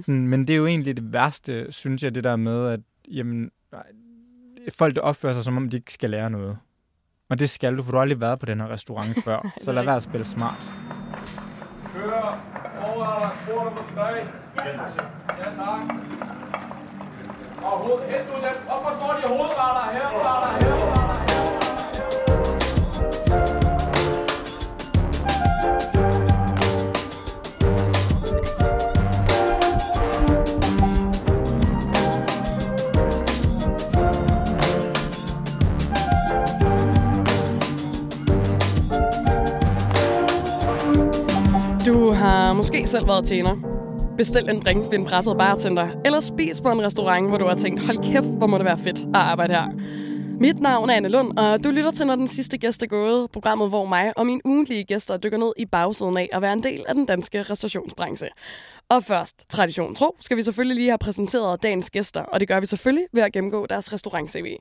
Sådan, men det er jo egentlig det værste, synes jeg, det der med, at jamen, folk der opfører sig, som om de ikke skal lære noget. Og det skal du, for du har aldrig været på den her restaurant før. så lad være at spille smart. Kør over quarter på tre. Ja, tak. Og hoved, hent du dem. Hvorfor står de hovedretter her? Retter her, måske selv været tjener. Bestil en drink ved en presset bartender, eller spis på en restaurant, hvor du har tænkt, hold kæft, hvor må det være fedt at arbejde her. Mit navn er Anne Lund, og du lytter til, når den sidste gæst er gået. Programmet, hvor mig og mine ugentlige gæster dykker ned i bagsiden af at være en del af den danske restaurationsbranche. Og først, tradition tro, skal vi selvfølgelig lige have præsenteret dagens gæster, og det gør vi selvfølgelig ved at gennemgå deres restaurant-CV.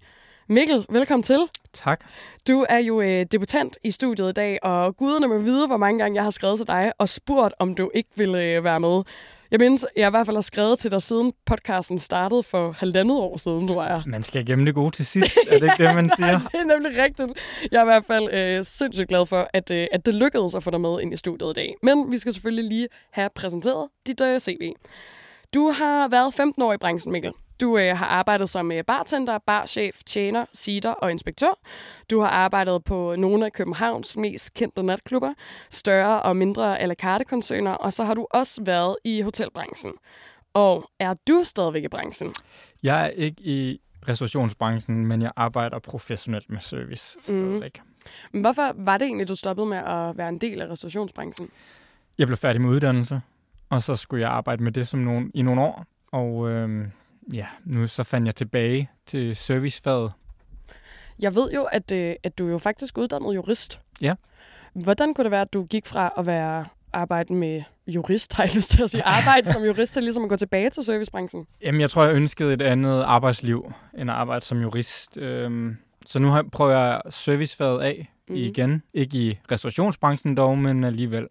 Mikkel, velkommen til. Tak. Du er jo øh, debutant i studiet i dag, og guderne må vide, hvor mange gange jeg har skrevet til dig og spurgt, om du ikke ville øh, være med. Jeg mindes, jeg i hvert fald har skrevet til dig, siden podcasten startede for halvandet år siden, tror jeg. Man skal gemme det gode til sidst. er det ikke det, man siger? det er nemlig rigtigt. Jeg er i hvert fald øh, sindssygt glad for, at, øh, at det lykkedes at få dig med ind i studiet i dag. Men vi skal selvfølgelig lige have præsenteret dit øh, CV. Du har været 15 år i branchen, Mikkel. Du øh, har arbejdet som øh, bartender, barchef, tjener, sitter og inspektør. Du har arbejdet på nogle af Københavns mest kendte natklubber, større og mindre à la carte koncerner, og så har du også været i hotelbranchen. Og er du stadigvæk i branchen? Jeg er ikke i restaurationsbranchen, men jeg arbejder professionelt med service. Mm. Men hvorfor var det egentlig, du stoppede med at være en del af restaurationsbranchen? Jeg blev færdig med uddannelse, og så skulle jeg arbejde med det som nogen, i nogle år. Og øh, ja, nu så fandt jeg tilbage til servicefaget. Jeg ved jo, at, øh, at du er jo faktisk uddannet jurist. Ja. Hvordan kunne det være, at du gik fra at være arbejde med jurist, har jeg lyst til at sige, arbejde som jurist, til ligesom at gå tilbage til servicebranchen? Jamen, jeg tror, jeg ønskede et andet arbejdsliv, end at arbejde som jurist. Øhm, så nu prøver jeg servicefaget af mm. igen. Ikke i restaurationsbranchen dog, men alligevel.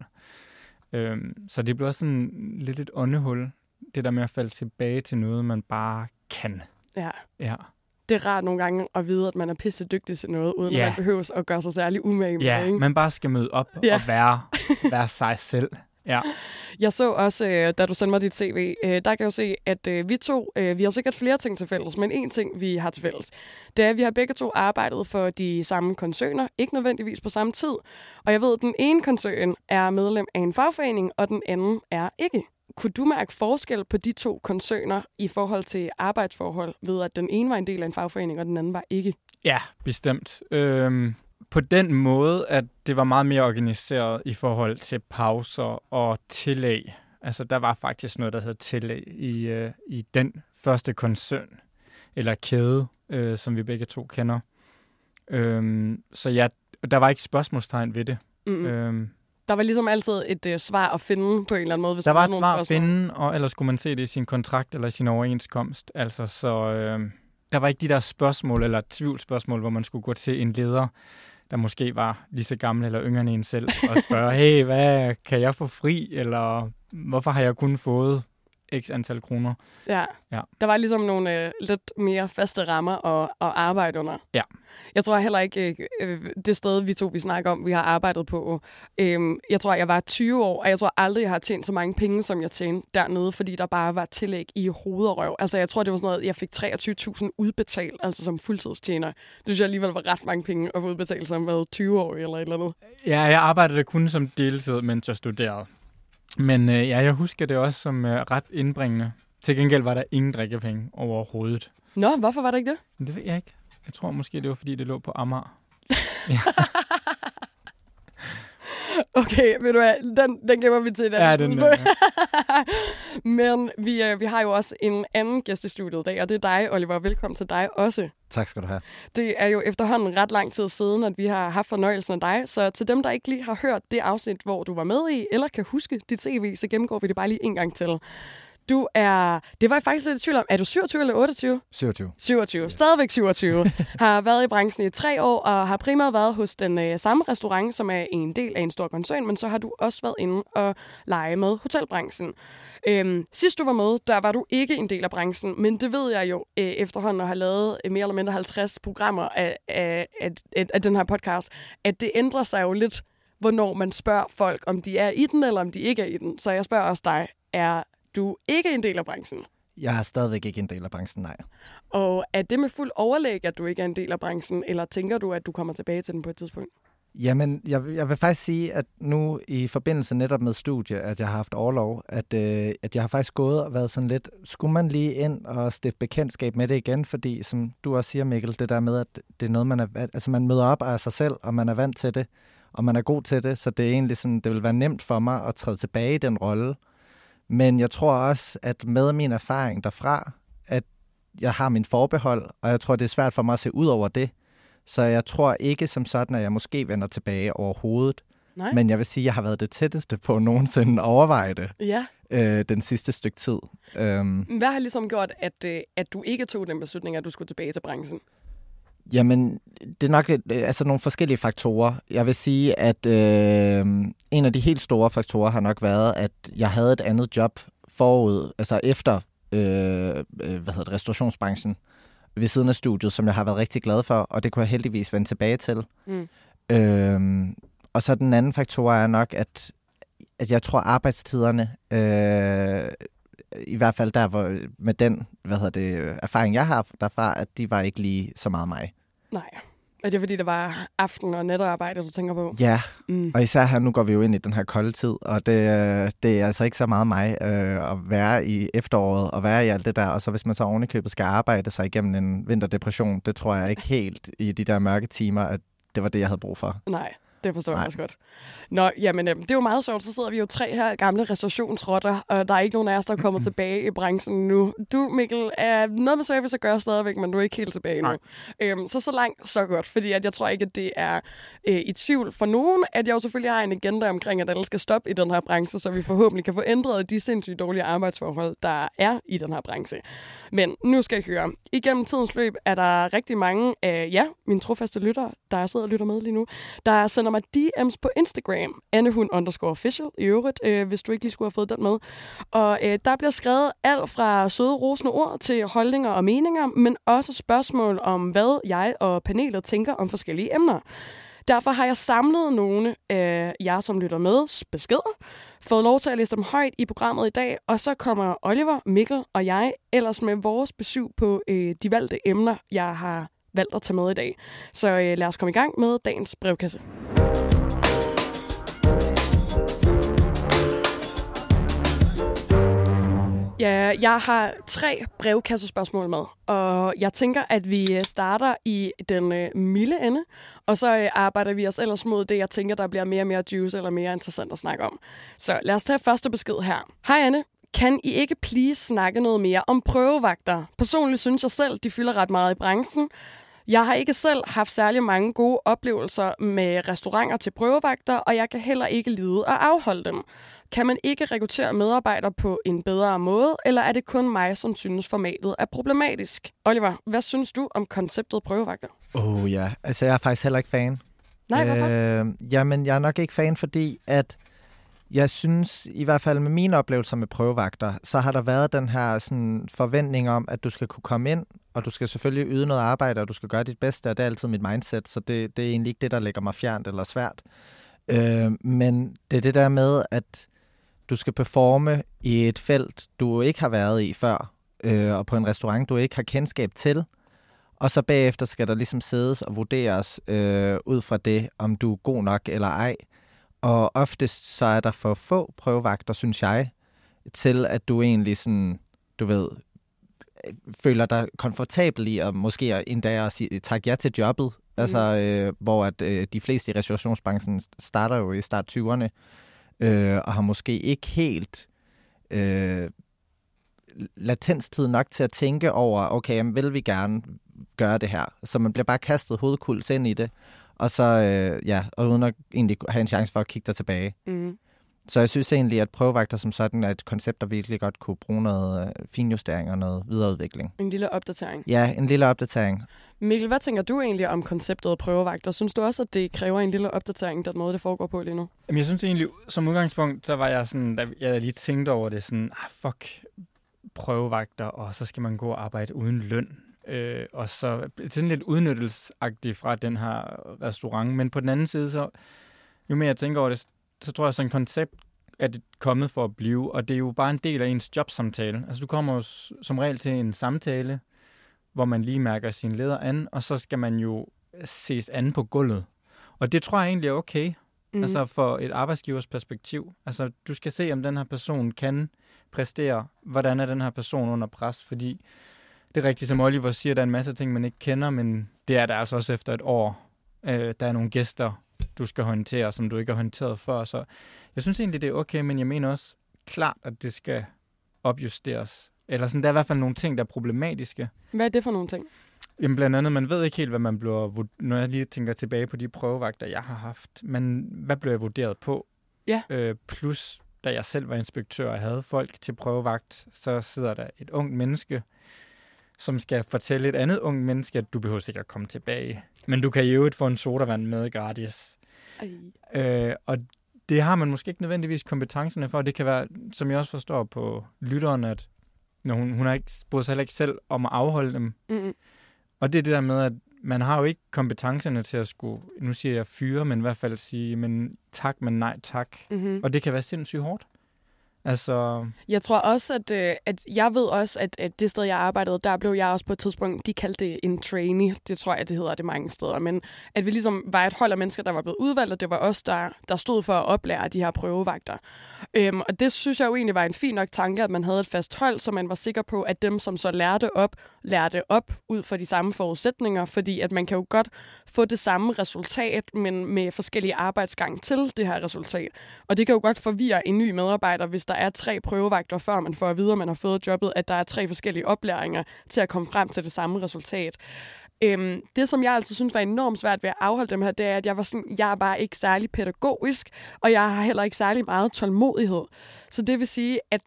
Øhm, så det bliver sådan lidt et åndehul, det der med at falde tilbage til noget, man bare kan. Ja. Ja. Det er rart nogle gange at vide, at man er pisse dygtig til noget, uden ja. at man behøver at gøre sig særlig umage med Ja, ikke? man bare skal møde op ja. og være, være sig selv. Ja. Jeg så også, øh, da du sendte mig dit CV, øh, der kan jeg jo se, at øh, vi to, vi har sikkert flere ting til fælles, men en ting, vi har til fælles, det er, at vi har begge to arbejdet for de samme koncerner, ikke nødvendigvis på samme tid. Og jeg ved, at den ene koncern er medlem af en fagforening, og den anden er ikke. Kunne du mærke forskel på de to koncerner i forhold til arbejdsforhold, ved at den ene var en del af en fagforening, og den anden var ikke? Ja, bestemt. Øhm, på den måde, at det var meget mere organiseret i forhold til pauser og tillæg. Altså, der var faktisk noget, der hedder tillæg i, øh, i den første koncern, eller kæde, øh, som vi begge to kender. Øhm, så ja, der var ikke spørgsmålstegn ved det. Mm-hmm. Øhm, der var ligesom altid et øh, svar at finde på en eller anden måde. Hvis der var et svar at finde, og ellers skulle man se det i sin kontrakt eller i sin overenskomst. Altså, så øh, der var ikke de der spørgsmål eller tvivlsspørgsmål, hvor man skulle gå til en leder, der måske var lige så gammel eller yngre end en selv, og spørge, hey, hvad kan jeg få fri, eller hvorfor har jeg kun fået x antal kroner. Ja. ja. Der var ligesom nogle øh, lidt mere faste rammer at, at arbejde under. Ja. Jeg tror heller ikke, øh, det sted, vi to vi snakker om, vi har arbejdet på, øh, jeg tror, jeg var 20 år, og jeg tror aldrig, jeg har tjent så mange penge, som jeg tjente dernede, fordi der bare var tillæg i hoved og røv. Altså, jeg tror, det var sådan noget, jeg fik 23.000 udbetalt, altså som fuldtidstjener. Det synes jeg alligevel var ret mange penge at få udbetalt som været 20 år eller et eller andet. Ja, jeg arbejdede kun som deltid, mens jeg studerede. Men øh, ja, jeg husker det også som øh, ret indbringende. Til gengæld var der ingen drikkepenge overhovedet. Nå, hvorfor var der ikke det? Det ved jeg ikke. Jeg tror måske, det var, fordi det lå på Amager. ja. Okay, ved du hvad, den, den gemmer vi til den. Ja, den der. Men vi, øh, vi har jo også en anden gæst i studiet i dag, og det er dig, Oliver. Velkommen til dig også. Tak skal du have. Det er jo efterhånden ret lang tid siden, at vi har haft fornøjelsen af dig, så til dem, der ikke lige har hørt det afsnit, hvor du var med i, eller kan huske dit CV, så gennemgår vi det bare lige en gang til. Du er, det var jeg faktisk lidt i tvivl om, er du 27 eller 28? 27. 27, stadigvæk 27, har været i branchen i tre år, og har primært været hos den øh, samme restaurant, som er en del af en stor koncern, men så har du også været inde og lege med hotelbranchen. Øhm, sidst du var med, der var du ikke en del af branchen, men det ved jeg jo øh, efterhånden at have lavet øh, mere eller mindre 50 programmer af, af, af, af, af den her podcast, at det ændrer sig jo lidt, hvornår man spørger folk, om de er i den, eller om de ikke er i den. Så jeg spørger også dig, er du ikke en del af branchen? Jeg er stadigvæk ikke en del af branchen, nej. Og er det med fuld overlæg, at du ikke er en del af branchen, eller tænker du, at du kommer tilbage til den på et tidspunkt? Jamen, jeg, jeg vil faktisk sige, at nu i forbindelse netop med studie, at jeg har haft overlov, at, øh, at jeg har faktisk gået og været sådan lidt, skulle man lige ind og stifte bekendtskab med det igen, fordi som du også siger, Mikkel, det der med, at det er noget, man er, altså man møder op af sig selv, og man er vant til det, og man er god til det, så det er egentlig sådan, det vil være nemt for mig at træde tilbage i den rolle. Men jeg tror også, at med min erfaring derfra, at jeg har min forbehold, og jeg tror, det er svært for mig at se ud over det. Så jeg tror ikke som sådan, at jeg måske vender tilbage overhovedet. Nej. Men jeg vil sige, at jeg har været det tætteste på nogensinde at overveje det Ja. øh, den sidste stykke tid. Øhm, Hvad har ligesom gjort, at, øh, at du ikke tog den beslutning, at du skulle tilbage til branchen? Jamen, det er nok lidt, øh, altså nogle forskellige faktorer. Jeg vil sige, at øh, en af de helt store faktorer har nok været, at jeg havde et andet job forud, altså efter øh, øh, hvad hedder det, restaurationsbranchen ved siden af studiet, som jeg har været rigtig glad for, og det kunne jeg heldigvis vende tilbage til. Mm. Øh, og så den anden faktor er nok, at, at jeg tror arbejdstiderne, øh, i hvert fald der, hvor, med den hvad hedder det, erfaring, jeg har derfra, at de var ikke lige så meget mig. Nej. Er det fordi, det var aften- og natarbejde, du tænker på? Ja, Mm. og især her, nu går vi jo ind i den her kolde tid, og det, det er altså ikke så meget mig øh, at være i efteråret og være i alt det der, og så hvis man så ovenikøbet skal arbejde sig igennem en vinterdepression, det tror jeg ikke helt i de der mørke timer, at det var det, jeg havde brug for. Nej, det forstår jeg Nej. også godt. Nå, jamen, øhm, det er jo meget sjovt. Så sidder vi jo tre her gamle restaurationsrotter, og der er ikke nogen af os, der er kommet tilbage i branchen nu. Du, Mikkel, er noget med service at gøre stadigvæk, men du er ikke helt tilbage nu. Nej. Øhm, så så langt, så godt. Fordi at jeg tror ikke, at det er øh, i tvivl for nogen, at jeg jo selvfølgelig har en agenda omkring, at alle skal stoppe i den her branche, så vi forhåbentlig kan få ændret de sindssygt dårlige arbejdsforhold, der er i den her branche. Men nu skal jeg høre. Igennem tidens løb er der rigtig mange af ja, mine trofaste lyttere, der sidder og lytter med lige nu, der sender mig DM's på Instagram. Annehund underscore official i øvrigt, øh, hvis du ikke lige skulle have fået den med. Og øh, der bliver skrevet alt fra søde rosende ord til holdninger og meninger, men også spørgsmål om, hvad jeg og panelet tænker om forskellige emner. Derfor har jeg samlet nogle af jer, som lytter med, beskeder, fået lov til at læse dem højt i programmet i dag, og så kommer Oliver, Mikkel og jeg ellers med vores besøg på øh, de valgte emner, jeg har valgt at tage med i dag. Så øh, lad os komme i gang med dagens brevkasse. Ja, jeg har tre brevkassespørgsmål med, og jeg tænker, at vi øh, starter i den øh, milde ende, og så øh, arbejder vi os ellers mod det, jeg tænker, der bliver mere og mere juice eller mere interessant at snakke om. Så lad os tage første besked her. Hej Anne, kan I ikke please snakke noget mere om prøvevagter? Personligt synes jeg selv, de fylder ret meget i branchen. Jeg har ikke selv haft særlig mange gode oplevelser med restauranter til prøvevagter, og jeg kan heller ikke lide at afholde dem. Kan man ikke rekruttere medarbejdere på en bedre måde, eller er det kun mig, som synes formatet er problematisk? Oliver, hvad synes du om konceptet prøvevagter? Åh oh, ja, altså jeg er faktisk heller ikke fan. Nej, hvorfor? Øh, jamen, jeg er nok ikke fan, fordi at jeg synes, i hvert fald med mine oplevelser med prøvevagter, så har der været den her sådan, forventning om, at du skal kunne komme ind, og du skal selvfølgelig yde noget arbejde, og du skal gøre dit bedste, og det er altid mit mindset, så det, det er egentlig ikke det, der ligger mig fjernt eller svært. Øh, men det er det der med, at du skal performe i et felt, du ikke har været i før, øh, og på en restaurant, du ikke har kendskab til, og så bagefter skal der ligesom siddes og vurderes øh, ud fra det, om du er god nok eller ej. Og oftest så er der for få prøvevagter, synes jeg, til at du egentlig sådan, du ved, føler dig komfortabel i, og måske endda at sige, tak ja til jobbet. Mm. Altså, øh, hvor at øh, de fleste i restaurationsbranchen starter jo i start 20'erne, øh, og har måske ikke helt øh, latenstid nok til at tænke over, okay, jamen, vil vi gerne gøre det her? Så man bliver bare kastet hovedkuls ind i det, og så, øh, ja, og uden at egentlig have en chance for at kigge dig tilbage. Mm. Så jeg synes egentlig, at prøvevagter som sådan er et koncept, der virkelig godt kunne bruge noget øh, finjustering og noget videreudvikling. En lille opdatering. Ja, en lille opdatering. Mikkel, hvad tænker du egentlig om konceptet prøvevagter? Synes du også, at det kræver en lille opdatering, den måde, det foregår på lige nu? Jamen, jeg synes egentlig, som udgangspunkt, så var jeg sådan, da jeg lige tænkte over det, sådan, ah, fuck, prøvevagter, og så skal man gå og arbejde uden løn. Øh, og så sådan lidt udnyttelsagtigt fra den her restaurant. Men på den anden side, så jo mere jeg tænker over det, så tror jeg, sådan et koncept er det kommet for at blive, og det er jo bare en del af ens jobsamtale. Altså du kommer jo som regel til en samtale, hvor man lige mærker sin leder an, og så skal man jo ses an på gulvet. Og det tror jeg egentlig er okay, Mm. altså for et arbejdsgivers perspektiv. Altså du skal se, om den her person kan præstere, hvordan er den her person under pres, fordi det er rigtigt, som Oliver siger, der er en masse ting, man ikke kender, men det er der altså også efter et år. Øh, der er nogle gæster, du skal håndtere, som du ikke har håndteret før, så jeg synes egentlig, det er okay, men jeg mener også klart, at det skal opjusteres. Eller sådan, der er i hvert fald nogle ting, der er problematiske. Hvad er det for nogle ting? Jamen blandt andet, man ved ikke helt, hvad man bliver, når jeg lige tænker tilbage på de prøvevagter, jeg har haft, men hvad blev jeg vurderet på? Ja. Øh, plus, da jeg selv var inspektør og havde folk til prøvevagt, så sidder der et ungt menneske, som skal fortælle et andet ungt menneske, at du behøver sikkert komme tilbage. Men du kan i øvrigt få en sodavand med gratis. Ej. Øh, og det har man måske ikke nødvendigvis kompetencerne for. Det kan være, som jeg også forstår på lytteren, at når hun, hun har ikke bryder sig heller ikke selv om at afholde dem. Mm-mm. Og det er det der med, at man har jo ikke kompetencerne til at skulle, nu siger jeg fyre, men i hvert fald sige, men tak, men nej tak. Mm-hmm. Og det kan være sindssygt hårdt. Altså, Jeg tror også, at, øh, at jeg ved også, at, at det sted, jeg arbejdede, der blev jeg også på et tidspunkt, de kaldte det en trainee. Det tror jeg, det hedder det mange steder. Men at vi ligesom var et hold af mennesker, der var blevet udvalgt, og det var os, der, der stod for at oplære de her prøvevagter. Øhm, og det synes jeg jo egentlig var en fin nok tanke, at man havde et fast hold, så man var sikker på, at dem, som så lærte op, lærte op ud fra de samme forudsætninger, fordi at man kan jo godt få det samme resultat, men med forskellige arbejdsgang til det her resultat. Og det kan jo godt forvirre en ny medarbejder, hvis der er tre prøvevagter, før man får at vide, at man har fået jobbet, at der er tre forskellige oplæringer til at komme frem til det samme resultat. Øhm, det, som jeg altså synes var enormt svært ved at afholde dem her, det er, at jeg var sådan, jeg er bare ikke særlig pædagogisk, og jeg har heller ikke særlig meget tålmodighed. Så det vil sige, at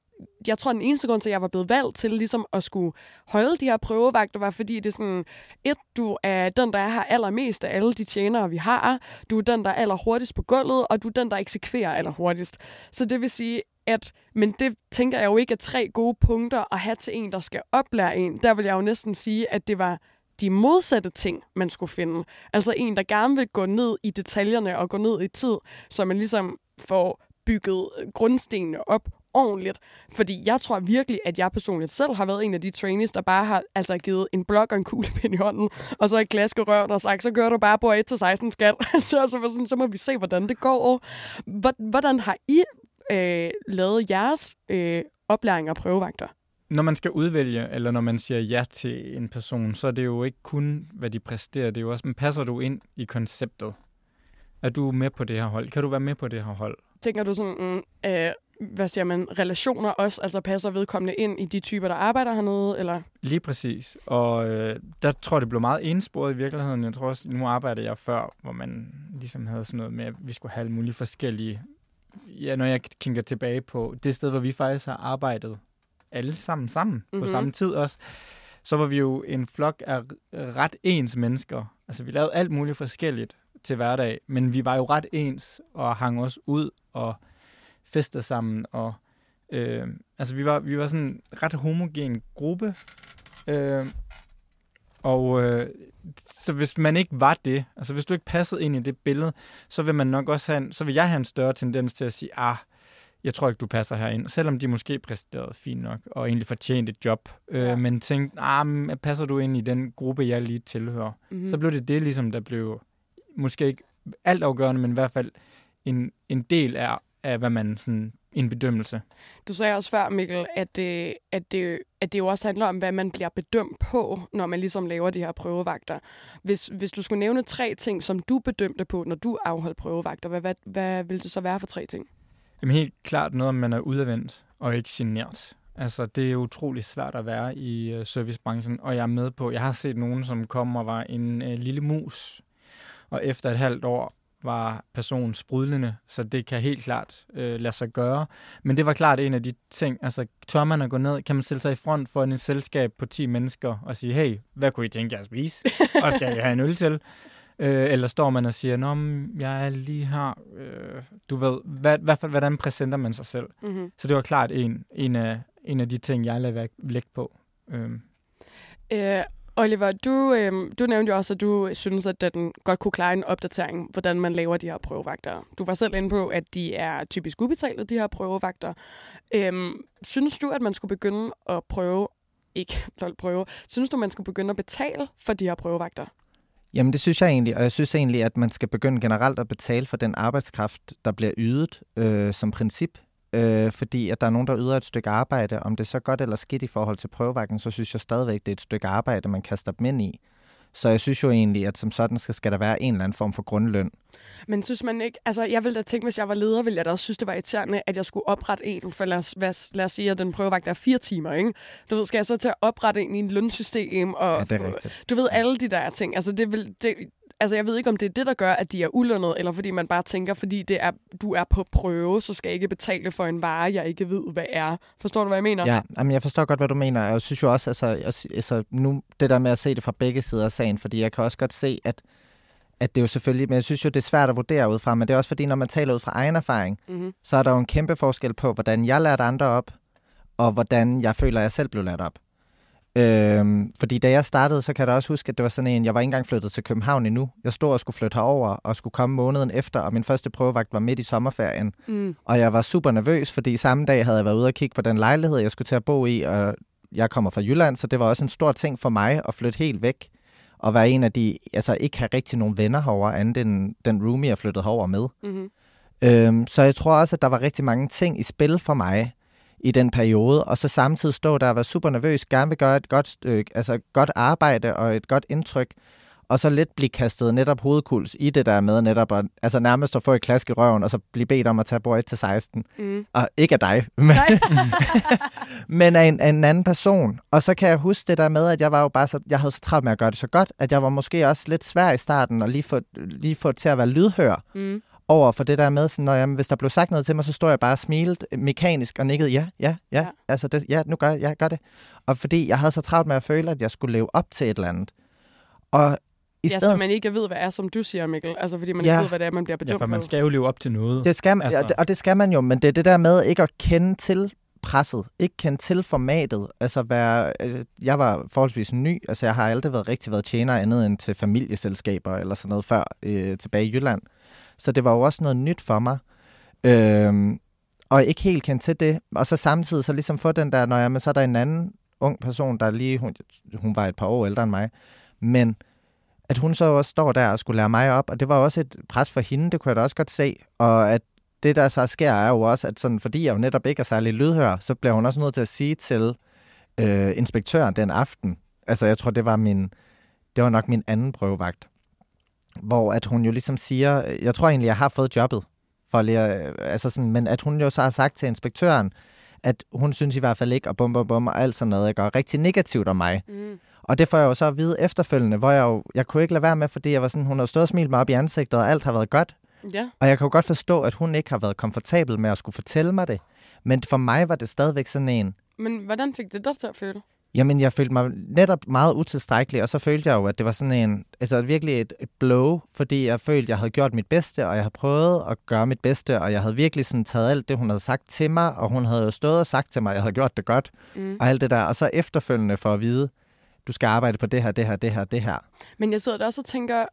jeg tror, den eneste grund til, at jeg var blevet valgt til ligesom at skulle holde de her prøvevagter, var fordi det er sådan, et, du er den, der er her allermest af alle de tjenere, vi har. Du er den, der er allerhurtigst på gulvet, og du er den, der eksekverer allerhurtigst. Så det vil sige, at, men det tænker jeg jo ikke er tre gode punkter at have til en, der skal oplære en. Der vil jeg jo næsten sige, at det var de modsatte ting, man skulle finde. Altså en, der gerne vil gå ned i detaljerne og gå ned i tid, så man ligesom får bygget grundstenene op ordentligt. Fordi jeg tror virkelig, at jeg personligt selv har været en af de trainees, der bare har altså givet en blok og en kuglepind i hånden, og så et glaskerør, der sagt, så gør du bare på 1 til 16 skal. så, altså, sådan, så må vi se, hvordan det går. Hvor- Hvordan har I øh, lavet jeres øh, oplæring og prøvevagter? når man skal udvælge, eller når man siger ja til en person, så er det jo ikke kun, hvad de præsterer, det er jo også, men passer du ind i konceptet? Er du med på det her hold? Kan du være med på det her hold? Tænker du sådan, mm, øh, hvad siger man, relationer også, altså passer vedkommende ind i de typer, der arbejder hernede, eller? Lige præcis. Og øh, der tror jeg, det blev meget ensporet i virkeligheden. Jeg tror også, nu arbejder jeg før, hvor man ligesom havde sådan noget med, at vi skulle have alle mulige forskellige... Ja, når jeg kigger tilbage på det sted, hvor vi faktisk har arbejdet alle sammen sammen mm-hmm. Mhm. på samme tid også, så var vi jo en flok af ret ens mennesker. Altså, vi lavede alt muligt forskelligt til hverdag, men vi var jo ret ens og hang os ud og festede sammen. Og, øh, altså, vi var, vi var sådan en ret homogen gruppe. Øh, og øh, så hvis man ikke var det, altså hvis du ikke passede ind i det billede, så vil man nok også have en, så vil jeg have en større tendens til at sige, ah, jeg tror ikke, du passer herind. Selvom de måske præsterede fint nok, og egentlig fortjente et job. Ja. Øh, men tænkte, ah, men passer du ind i den gruppe, jeg lige tilhører? Mm-hmm. Så blev det det, ligesom, der blev måske ikke alt afgørende, men i hvert fald en, en del af, af, hvad man sådan, en bedømmelse. Du sagde også før, Mikkel, at det, at, det, at det jo også handler om, hvad man bliver bedømt på, når man ligesom laver de her prøvevagter. Hvis, hvis du skulle nævne tre ting, som du bedømte på, når du afholdt prøvevagter, hvad, hvad, hvad vil det så være for tre ting? Jamen helt klart noget, om man er udadvendt og ikke genert. Altså, det er utrolig svært at være i øh, servicebranchen, og jeg er med på, jeg har set nogen, som kom og var en øh, lille mus, og efter et halvt år var personen sprudlende, så det kan helt klart øh, lade sig gøre. Men det var klart en af de ting, altså tør man at gå ned, kan man stille sig i front for en selskab på 10 mennesker og sige, hey, hvad kunne I tænke jer at spise? og skal jeg have en øl til? Øh, eller står man og siger, Nå, jeg er lige her. Øh, du ved, hvad, hvad, hvordan præsenter man sig selv? Mm-hmm. Så det var klart en, en, af, en af de ting, jeg lagde væk- vægt på. Øh, Øh, Oliver, du, øh, du nævnte jo også, at du synes, at den godt kunne klare en opdatering, hvordan man laver de her prøvevagter. Du var selv inde på, at de er typisk ubetalte, de her prøvevagter. Øh, synes du, at man skulle begynde at prøve, ikke lol, prøve, synes du, man skulle begynde at betale for de her prøvevagter? Jamen det synes jeg egentlig, og jeg synes egentlig, at man skal begynde generelt at betale for den arbejdskraft, der bliver ydet øh, som princip. Øh, fordi at der er nogen, der yder et stykke arbejde. Om det er så godt eller skidt i forhold til prøvevagten, så synes jeg stadigvæk, det er et stykke arbejde, man kaster dem ind i. Så jeg synes jo egentlig, at som sådan skal, skal der være en eller anden form for grundløn. Men synes man ikke, altså jeg ville da tænke, hvis jeg var leder, ville jeg da også synes, det var irriterende, at jeg skulle oprette en, for lad os, lad, lad os sige, at den prøvevagt er fire timer, ikke? Du ved, skal jeg så til at oprette en i en lønsystem, og Ja, det er rigtigt. du ved, alle de der ting, altså det vil, det, altså jeg ved ikke, om det er det, der gør, at de er ulønnet, eller fordi man bare tænker, fordi det er, du er på prøve, så skal jeg ikke betale for en vare, jeg ikke ved, hvad er. Forstår du, hvad jeg mener? Ja, jamen jeg forstår godt, hvad du mener. Jeg synes jo også, altså, jeg, altså nu det der med at se det fra begge sider af sagen, fordi jeg kan også godt se, at, at det er jo selvfølgelig, men jeg synes jo, det er svært at vurdere ud fra, men det er også fordi, når man taler ud fra egen erfaring, Mm-hmm. så er der jo en kæmpe forskel på, hvordan jeg lærte andre op, og hvordan jeg føler, at jeg selv blev lært op. Øhm, fordi da jeg startede, så kan jeg da også huske, at det var sådan en, jeg var ikke engang flyttet til København endnu. Jeg stod og skulle flytte herover og skulle komme måneden efter, og min første prøvevagt var midt i sommerferien. Mm. Og jeg var super nervøs, fordi samme dag havde jeg været ude og kigge på den lejlighed, jeg skulle til at bo i, og jeg kommer fra Jylland, så det var også en stor ting for mig at flytte helt væk og være en af de, altså ikke have rigtig nogen venner herover andet end den roomie, jeg flyttede herover med. Mm-hmm. Øhm, så jeg tror også, at der var rigtig mange ting i spil for mig i den periode, og så samtidig stå der og være super nervøs, gerne vil gøre et godt, stykke, altså godt arbejde og et godt indtryk, og så lidt blive kastet netop hovedkuls i det der med netop at, altså nærmest at få et klask i røven, og så blive bedt om at tage bord 1 til 16. Mm. Og ikke af dig, men, men af en, af en anden person. Og så kan jeg huske det der med, at jeg var jo bare så, jeg havde så travlt med at gøre det så godt, at jeg var måske også lidt svær i starten, og lige få, lige få til at være lydhør Mm. Over for det der med, sådan, når, jamen, hvis der blev sagt noget til mig, så står jeg bare og smilet mekanisk og nikkede, ja, ja, ja, Ja. ja. altså det, ja, nu gør jeg, jeg gør det. Og fordi jeg havde så travlt med at føle, at jeg skulle leve op til et eller andet. Og i Ja, stedet så man ikke ved, hvad er, som du siger, Mikkel. Altså, fordi man Ja. ikke ved, hvad det er, man bliver ja, bedømt for man skal jo leve op til noget. Det skal man, Altså- altså... og, det, og det skal man jo, men det er det der med ikke at kende til presset, ikke kende til formatet. Altså være, altså, jeg var forholdsvis ny, altså jeg har aldrig været rigtig været tjener andet end til familieselskaber eller sådan noget før øh, tilbage i Jylland. Så det var jo også noget nyt for mig. Øhm, og ikke helt kendt til det. Og så samtidig så ligesom få den der, når jeg, men så er der en anden ung person, der lige, hun, hun var et par år ældre end mig, men at hun så også står der og skulle lære mig op, og det var også et pres for hende, det kunne jeg da også godt se, og at det, der så sker, er jo også, at sådan, fordi jeg jo netop ikke er særlig lydhør, så bliver hun også nødt til at sige til øh, inspektøren den aften, altså jeg tror, det var min, det var nok min anden prøvevagt, hvor at hun jo ligesom siger, jeg tror egentlig, jeg har fået jobbet, for lige, at- altså sådan, men at hun jo så har sagt til inspektøren, at hun synes i hvert fald ikke, og bum, bum, bum, og alt sådan noget, ikke? og rigtig negativt om mig. Mm. Og det får jeg jo så at vide efterfølgende, hvor jeg jo, jeg kunne ikke lade være med, fordi jeg var sådan, hun har stået og smilt mig op i ansigtet, og alt har været godt. Ja. Og jeg kan jo godt forstå, at hun ikke har været komfortabel med at skulle fortælle mig det. Men for mig var det stadigvæk sådan en, Men hvordan fik det dig til at føle? Jamen jeg følte mig netop meget utilstrækkelig, og så følte jeg jo, at det var sådan en, altså virkelig et, et blow, fordi jeg følte, at jeg havde gjort mit bedste, og jeg havde prøvet at gøre mit bedste, og jeg havde virkelig sådan taget alt det, hun havde sagt til mig, og hun havde jo stået og sagt til mig, at jeg havde gjort det godt, Mm. og alt det der, og så efterfølgende for at vide, du skal arbejde på det her, det her, det her, det her. Men jeg sidder der også og tænker,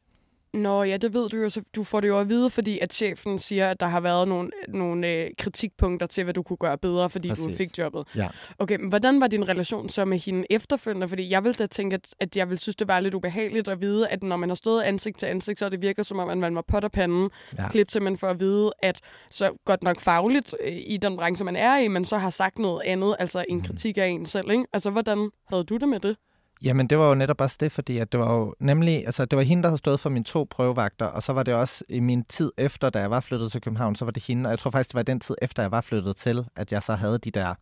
Nå ja, det ved du jo, så du får det jo at vide, fordi at chefen siger, at der har været nogle, nogle øh, kritikpunkter til, hvad du kunne gøre bedre, fordi Præcis. du fik jobbet. Ja. Okay, men hvordan var din relation så med hende efterfølgende? Fordi jeg ville da tænke, at, at jeg ville synes, det var lidt ubehageligt at vide, at når man har stået ansigt til ansigt, så det virker som om, at man var pot og panden. Ja. Klip simpelthen for at vide, at så godt nok fagligt øh, i den branche, man er i, men så har sagt noget andet, altså en Mhm. kritik af en selv. Ikke? Altså, hvordan havde du det med det? Jamen, det var jo netop også det, fordi at det var jo nemlig, altså det var hende, der havde stået for mine to prøvevagter, og så var det også i min tid efter, da jeg var flyttet til København, så var det hende, og jeg tror faktisk, det var den tid efter, jeg var flyttet til, at jeg så havde de der,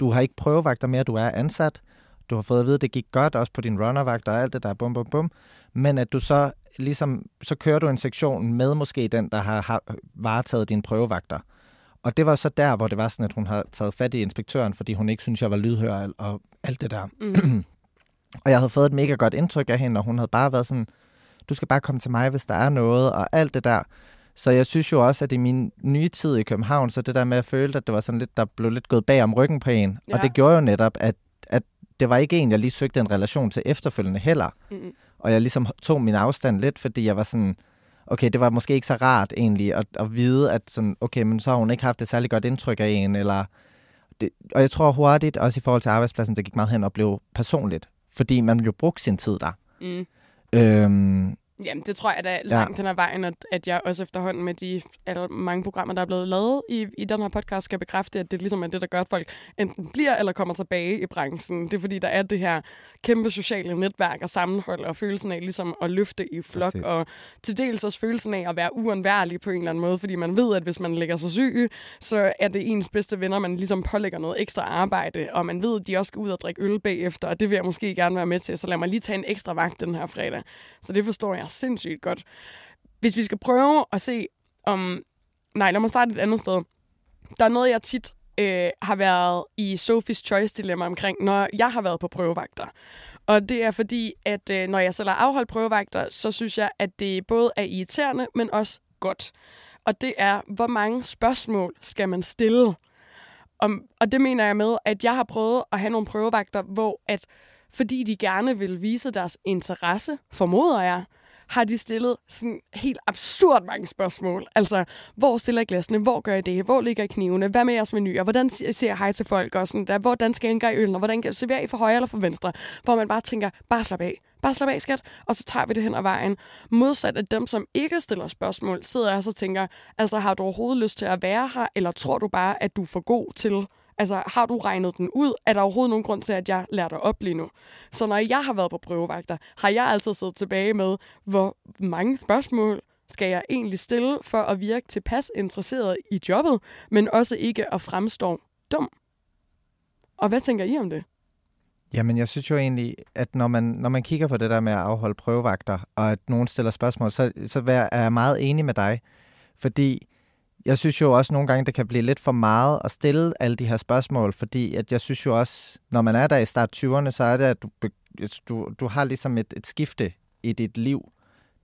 du har ikke prøvevagter mere, du er ansat, du har fået at vide, at det gik godt, også på din runnervagt og alt det der, bum, bum, bum, men at du så ligesom, så kører du en sektion med måske den, der har, har varetaget dine prøvevagter. Og det var så der, hvor det var sådan, at hun havde taget fat i inspektøren, fordi hun ikke synes jeg var lydhør og alt det der. Mm. Og jeg havde fået et mega godt indtryk af hende, og hun havde bare været sådan, du skal bare komme til mig, hvis der er noget, og alt det der. Så jeg synes jo også, at i min nye tid i København, så det der med at føle, at det var sådan lidt, der blev lidt gået bag om ryggen på en. Ja. Og det gjorde jo netop, at, at det var ikke en, jeg lige søgte en relation til efterfølgende heller. Mm. Og jeg ligesom tog min afstand lidt, fordi jeg var sådan, okay, det var måske ikke så rart egentlig at, at vide, at sådan, okay, men så har hun ikke haft et særligt godt indtryk af en, eller... Det, og jeg tror hurtigt, også i forhold til arbejdspladsen, det gik meget hen og blev personligt, fordi man jo brugte sin tid der. Mm. Øhm, Jamen, det tror jeg da langt hen ad vejen, at, at jeg også efterhånden med de alle, mange programmer, der er blevet lavet i, i den her podcast, skal bekræfte, at det ligesom er det, der gør, at folk enten bliver eller kommer tilbage i branchen. Det er fordi, der er det her kæmpe sociale netværk og sammenhold og følelsen af ligesom at løfte i flok, Præcis. og til dels også følelsen af at være uundværlig på en eller anden måde, fordi man ved, at hvis man lægger sig syg, så er det ens bedste venner, man ligesom pålægger noget ekstra arbejde, og man ved, at de også skal ud og drikke øl bagefter, og det vil jeg måske gerne være med til, så lad mig lige tage en ekstra vagt den her fredag. Så det forstår jeg sindssygt godt. Hvis vi skal prøve at se om... Nej, lad mig starte et andet sted. Der er noget, jeg tit øh, har været i Sophie's Choice-dilemma omkring, når jeg har været på prøvevagter. Og det er fordi, at øh, når jeg selv har afholdt prøvevagter, så synes jeg, at det både er irriterende, men også godt. Og det er, hvor mange spørgsmål skal man stille? Om, og det mener jeg med, at jeg har prøvet at have nogle prøvevagter, hvor at fordi de gerne vil vise deres interesse, formoder jeg, har de stillet sådan helt absurd mange spørgsmål. Altså, hvor stiller I glasene? Hvor gør I det? Hvor ligger I knivene? Hvad med jeres menuer? Hvordan ser siger jeg hej til folk? Og sådan der, hvordan skal jeg i øllen? Og hvordan kan- serverer I for højre eller for venstre? Hvor man bare tænker, bare slap af. Bare slap af, skat. Og så tager vi det hen ad vejen. Modsat af dem, som ikke stiller spørgsmål, sidder jeg og så tænker, altså har du overhovedet lyst til at være her? Eller tror du bare, at du er for god til Altså, har du regnet den ud? Er der overhovedet nogen grund til, at jeg lærer dig op lige nu? Så når jeg har været på prøvevagter, har jeg altid siddet tilbage med, hvor mange spørgsmål skal jeg egentlig stille for at virke tilpas interesseret i jobbet, men også ikke at fremstå dum. Og hvad tænker I om det? Jamen, jeg synes jo egentlig, at når man, når man kigger på det der med at afholde prøvevagter, og at nogen stiller spørgsmål, så, så vær- er jeg meget enig med dig. Fordi jeg synes jo også nogle gange, det kan blive lidt for meget at stille alle de her spørgsmål, fordi at jeg synes jo også, når man er der i start 20'erne, så er det, at du, du, du har ligesom et, et skifte i dit liv,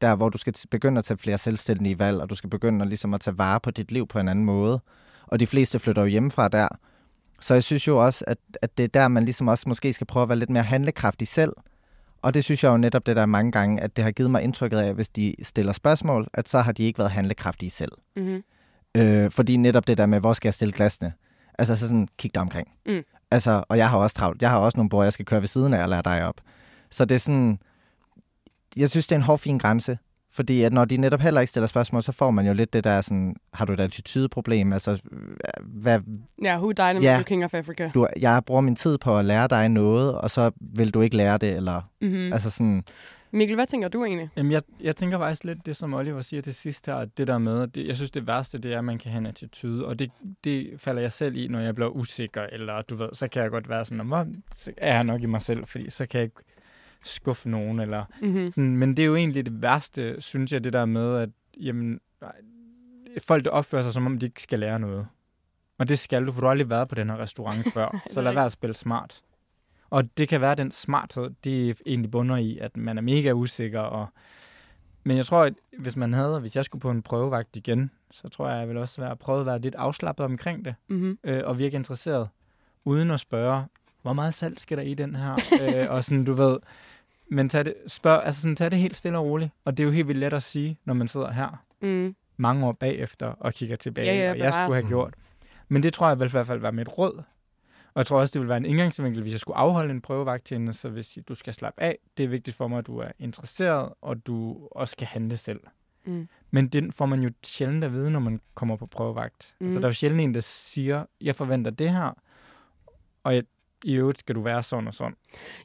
der hvor du skal begynde at tage flere selvstændige valg, og du skal begynde at, ligesom at tage vare på dit liv på en anden måde. Og de fleste flytter jo hjemmefra der. Så jeg synes jo også, at, at det er der, man ligesom også måske skal prøve at være lidt mere handlekraftig selv. Og det synes jeg jo netop det der mange gange, at det har givet mig indtrykket af, at hvis de stiller spørgsmål, at så har de ikke været handlekraftige selv. Mm-hmm. Øh, fordi netop det der med, hvor skal jeg stille glasene? Altså så sådan, kig dig omkring. Mm. Altså, og jeg har også travlt. Jeg har også nogle bord, jeg skal køre ved siden af og lære dig op. Så det er sådan, jeg synes, det er en hård, fin grænse. Fordi at når de netop heller ikke stiller spørgsmål, så får man jo lidt det der sådan, har du et attitudeproblem? Altså, øh, hvad, Ja, who died in Ja. the King of Africa? du, jeg bruger min tid på at lære dig noget, og så vil du ikke lære det, eller Mm-hmm. altså sådan, Mikkel, hvad tænker du egentlig? Jamen, jeg, jeg tænker faktisk lidt det, som Oliver siger til sidst her, at det der med, at det, jeg synes, det værste, det er, at man kan have en attitude, og det, det falder jeg selv i, når jeg bliver usikker, eller du ved, så kan jeg godt være sådan, hvor er jeg nok i mig selv, fordi så kan jeg ikke skuffe nogen, eller Mm-hmm. sådan, men det er jo egentlig det værste, synes jeg, det der med, at jamen, folk der opfører sig, som om de ikke skal lære noget. Og det skal du, for du har aldrig været på den her restaurant før, så lad være at spille smart. Og det kan være, at den smarthed, det egentlig bunder i, at man er mega usikker. Og... Men jeg tror, at hvis man havde, hvis jeg skulle på en prøvevagt igen, så tror jeg, jeg vil også være, prøve at være lidt afslappet omkring det, Mm-hmm. øh, og virke interesseret, uden at spørge, hvor meget salt skal der i den her? øh, og sådan, du ved, men tag det, spørg, altså sådan, tag det helt stille og roligt. Og det er jo helt vildt let at sige, når man sidder her Mm. mange år bagefter og kigger tilbage, Ja, ja, og jeg skulle have gjort. Men det tror jeg i hvert fald være mit råd. Og jeg tror også, det vil være en indgangsvinkel, hvis jeg skulle afholde en prøvevagt til hende, så sige, du skal slappe af. Det er vigtigt for mig, at du er interesseret, og du også kan handle selv. Mm. Men den får man jo sjældent at vide, når man kommer på prøvevagt. Mm. Altså, der er jo sjældent en, der siger, jeg forventer det her, og jeg, i øvrigt skal du være sådan og sådan.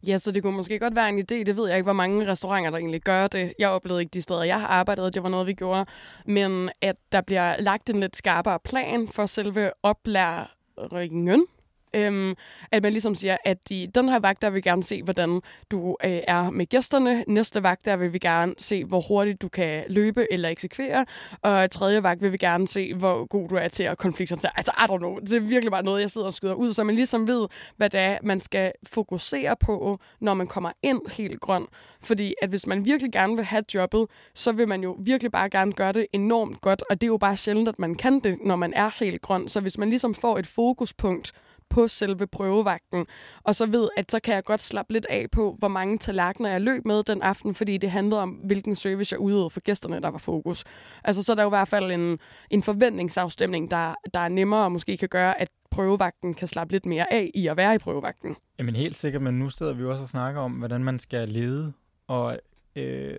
Ja, så det kunne måske godt være en idé. Det ved jeg ikke, hvor mange restauranter, der egentlig gør det. Jeg oplevede ikke de steder, jeg har arbejdet, det var noget, vi gjorde. Men at der bliver lagt en lidt skarpere plan for selve oplæringen. Øhm, at man ligesom siger, at i den her vagt, der vil vi gerne se, hvordan du øh, er med gæsterne. Næste vagt, der vil vi gerne se, hvor hurtigt du kan løbe eller eksekvere. Og tredje vagt vil vi gerne se, hvor god du er til at konflikthåndtere. Altså, I don't know. Det er virkelig bare noget, jeg sidder og skyder ud, så man ligesom ved, hvad det er, man skal fokusere på, når man kommer ind helt grøn. Fordi at hvis man virkelig gerne vil have jobbet, så vil man jo virkelig bare gerne gøre det enormt godt. Og det er jo bare sjældent, at man kan det, når man er helt grøn. Så hvis man ligesom får et fokuspunkt på selve prøvevagten, og så ved, at så kan jeg godt slappe lidt af på, hvor mange tallerkener jeg løb med den aften, fordi det handlede om, hvilken service jeg udøvede for gæsterne, der var fokus. Altså, så er der jo i hvert fald en, en forventningsafstemning, der, der er nemmere og måske kan gøre, at prøvevagten kan slappe lidt mere af i at være i prøvevagten. Jamen helt sikkert, men nu sidder vi også og snakker om, hvordan man skal lede, og øh,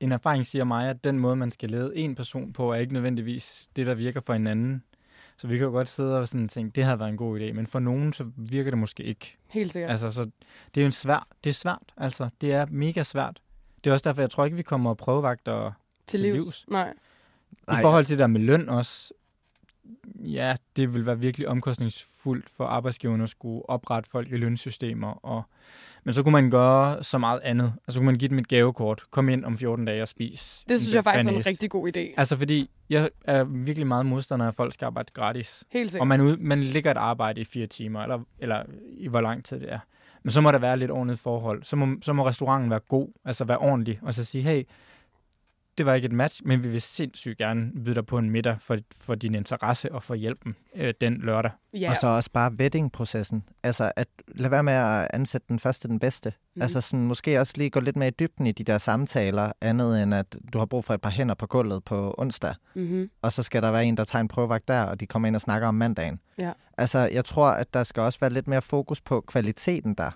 en erfaring siger mig, at den måde, man skal lede en person på, er ikke nødvendigvis det, der virker for en anden. Så vi kan jo godt sidde og sådan tænke, det havde været en god idé, men for nogen, så virker det måske ikke. Helt sikkert. Altså, så det er jo en svær, det er svært, altså. Det er mega svært. Det er også derfor, jeg tror ikke, vi kommer og prøvevagter til livs. livs. Nej. I forhold til det der med løn også, ja, det vil være virkelig omkostningsfuldt for arbejdsgiverne at skulle oprette folk i lønsystemer. Og, men så kunne man gøre så meget andet. Altså, så kunne man give dem et gavekort. Kom ind om 14 dage og spis. Det synes jeg faktisk er en rigtig god idé. Altså, fordi jeg er virkelig meget modstander af, at folk skal arbejde gratis. Helt sikkert. Og man, ud, man ligger et arbejde i fire timer, eller, eller i hvor lang tid det er. Men så må der være lidt ordentligt forhold. Så må, så må restauranten være god, altså være ordentlig, og så sige, hey, det var ikke et match, men vi vil sindssygt gerne byde dig på en middag for, for din interesse og for hjælpen øh, den lørdag. Ja. Og så også bare vetting-processen. Altså, at lad være med at ansætte den første den bedste. Mm. Altså, sådan, måske også lige gå lidt mere i dybden i de der samtaler, andet end at du har brug for et par hænder på gulvet på onsdag. Mm-hmm. Og så skal der være en, der tager en prøvevagt der, og de kommer ind og snakker om mandagen. Ja. Altså, jeg tror, at der skal også være lidt mere fokus på kvaliteten der.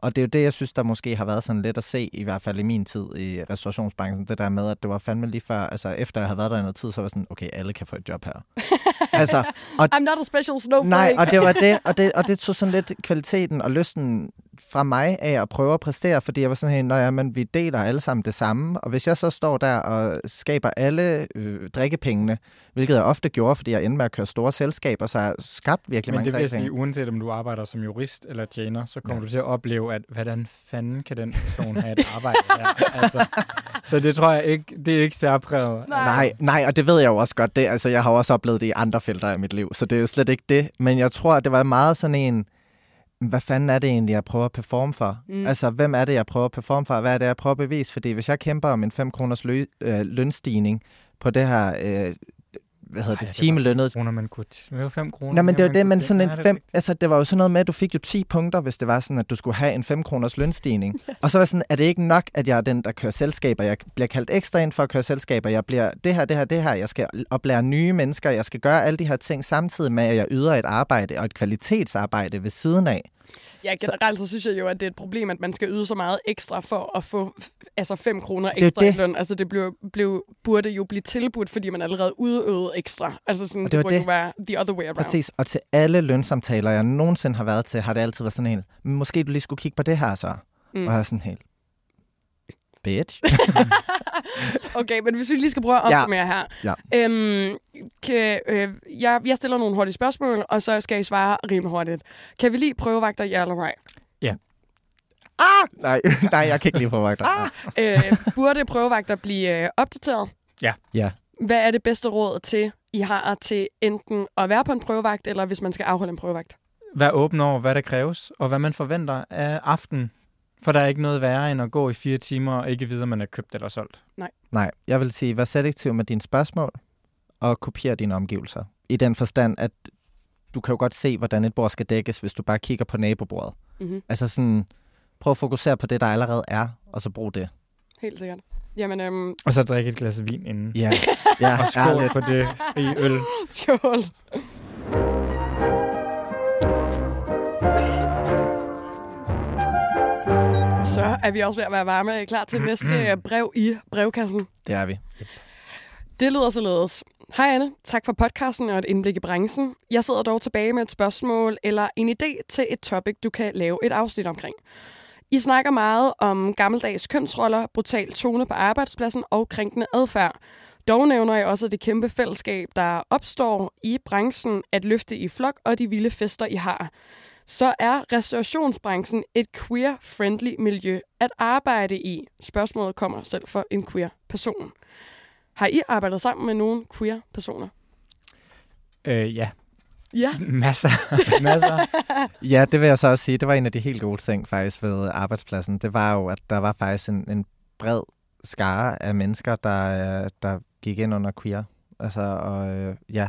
Og det er jo det, jeg synes, der måske har været sådan lidt at se, i hvert fald i min tid i restaurationsbranchen, det der med, at det var fandme lige før, altså efter jeg havde været der i noget tid, så var jeg sådan, okay, alle kan få et job her. altså, og, I'm not a special snowflake. Nej, og det var det, og det, og det tog sådan lidt kvaliteten og lysten fra mig af at prøve at præstere, fordi jeg var sådan her, når ja, men vi deler alle sammen det samme, og hvis jeg så står der og skaber alle øh, drikkepengene, hvilket jeg ofte gjorde, fordi jeg endte med at køre store selskaber, så har jeg skabt virkelig men mange det vil jeg sige, uanset om du arbejder som jurist eller tjener, så kommer ja. du til at opleve, at hvordan fanden kan den person have et arbejde her? altså, så det tror jeg ikke, det er ikke særpræget. Nej. nej, nej, og det ved jeg jo også godt. Det, altså, jeg har også oplevet det i andre felter af mit liv, så det er slet ikke det. Men jeg tror, at det var meget sådan en, hvad fanden er det egentlig, jeg prøver at performe for? Mm. Altså, hvem er det, jeg prøver at performe for? Hvad er det, jeg prøver at bevise? Fordi hvis jeg kæmper om en 5 kroners lø, øh, lønstigning på det her øh, hvad hedder det, timelønnet. Kroner, man kunne det var 5 kroner. Nej, men det var det, men sådan en fem, altså det var jo sådan noget med, at du fik jo 10 punkter, hvis det var sådan, at du skulle have en 5 kroners lønstigning. og så var sådan, er det ikke nok, at jeg er den, der kører selskaber? Jeg bliver kaldt ekstra ind for at køre selskaber. Jeg bliver det her, det her, det her. Jeg skal oplære nye mennesker. Jeg skal gøre alle de her ting samtidig med, at jeg yder et arbejde og et kvalitetsarbejde ved siden af. Ja, generelt så synes jeg jo, at det er et problem, at man skal yde så meget ekstra for at få altså 5 kroner ekstra det, det. i løn. Altså det blev, blev, burde jo blive tilbudt, fordi man allerede udøvede ekstra. Altså sådan, det, det burde det. jo være the other way around. Præcis, og til alle lønsamtaler, jeg nogensinde har været til, har det altid været sådan helt, måske du lige skulle kigge på det her så. Mm. Og jeg er sådan helt, bitch. okay, men hvis vi lige skal prøve at opsummere ja. her. Ja. Øhm, kan, øh, jeg, jeg stiller nogle hurtige spørgsmål, og så skal I svare rimelig hurtigt. Kan vi lige prøve vagter, ja eller nej? Ja. Ah! Nej, nej, jeg kan ikke lide prøvevagter. Ah! øh, burde prøvevagter blive øh, opdateret? Ja. Ja. Hvad er det bedste råd til, I har til enten at være på en prøvevagt, eller hvis man skal afholde en prøvevagt? Vær åben over, hvad der kræves, og hvad man forventer af aften for der er ikke noget værre end at gå i fire timer og ikke vide, om man er købt eller solgt. Nej. Nej, jeg vil sige, vær selektiv med dine spørgsmål og kopier dine omgivelser. I den forstand, at du kan jo godt se, hvordan et bord skal dækkes, hvis du bare kigger på nabobordet. Mm-hmm. Altså sådan, prøv at fokusere på det, der allerede er, og så brug det. Helt sikkert. Jamen, øhm... Og så drikke et glas vin inden. Ja, ja og skål på det i øl. Skål. Så er vi også ved at være varme og klar til næste øh, brev i brevkassen. Det er vi. Det lyder således. Hej Anne, tak for podcasten og et indblik i branchen. Jeg sidder dog tilbage med et spørgsmål eller en idé til et topic, du kan lave et afsnit omkring. I snakker meget om gammeldags kønsroller, brutal tone på arbejdspladsen og krænkende adfærd. Dog nævner jeg også det kæmpe fællesskab, der opstår i branchen at løfte i flok og de vilde fester, I har. Så er restaurationsbranchen et queer-friendly miljø at arbejde i. Spørgsmålet kommer selv for en queer person. Har I arbejdet sammen med nogle queer personer? Øh, ja, Ja. masser. Masser. ja, det vil jeg så også sige. Det var en af de helt gode ting faktisk ved arbejdspladsen. Det var jo, at der var faktisk en, en bred skare af mennesker, der, øh, der gik ind under queer. Altså, og øh, ja,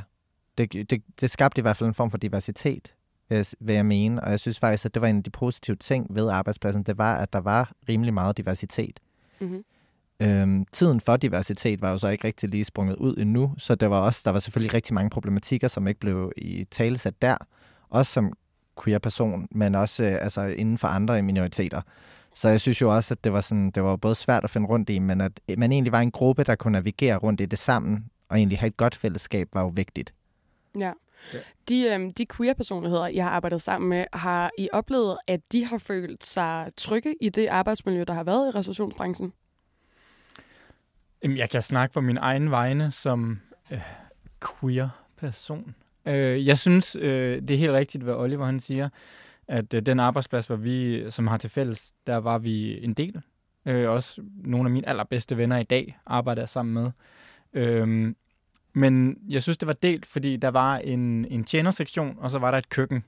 det, det, det skabte i hvert fald en form for diversitet, vil jeg, vil jeg mene. Og jeg synes faktisk, at det var en af de positive ting ved arbejdspladsen. Det var, at der var rimelig meget diversitet. Mm-hmm. Øhm, tiden for diversitet var jo så ikke rigtig lige sprunget ud endnu, så der var også der var selvfølgelig rigtig mange problematikker, som ikke blev i talesat der, også som queer person, men også øh, altså inden for andre minoriteter. Så jeg synes jo også, at det var, sådan, det var både svært at finde rundt i, men at man egentlig var en gruppe, der kunne navigere rundt i det sammen, og egentlig have et godt fællesskab, var jo vigtigt. Ja. Ja. De, øhm, de queer-personligheder, jeg har arbejdet sammen med, har I oplevet, at de har følt sig trygge i det arbejdsmiljø, der har været i restaurationsbranchen? Jeg kan snakke for min egen vegne som øh, queer person. Øh, jeg synes, øh, det er helt rigtigt, hvad Oliver han siger, at øh, den arbejdsplads, hvor vi, som har til fælles, der var vi en del. Øh, også nogle af mine allerbedste venner i dag arbejder jeg sammen med. Øh, men jeg synes, det var delt, fordi der var en, en tjenersektion, og så var der et køkken.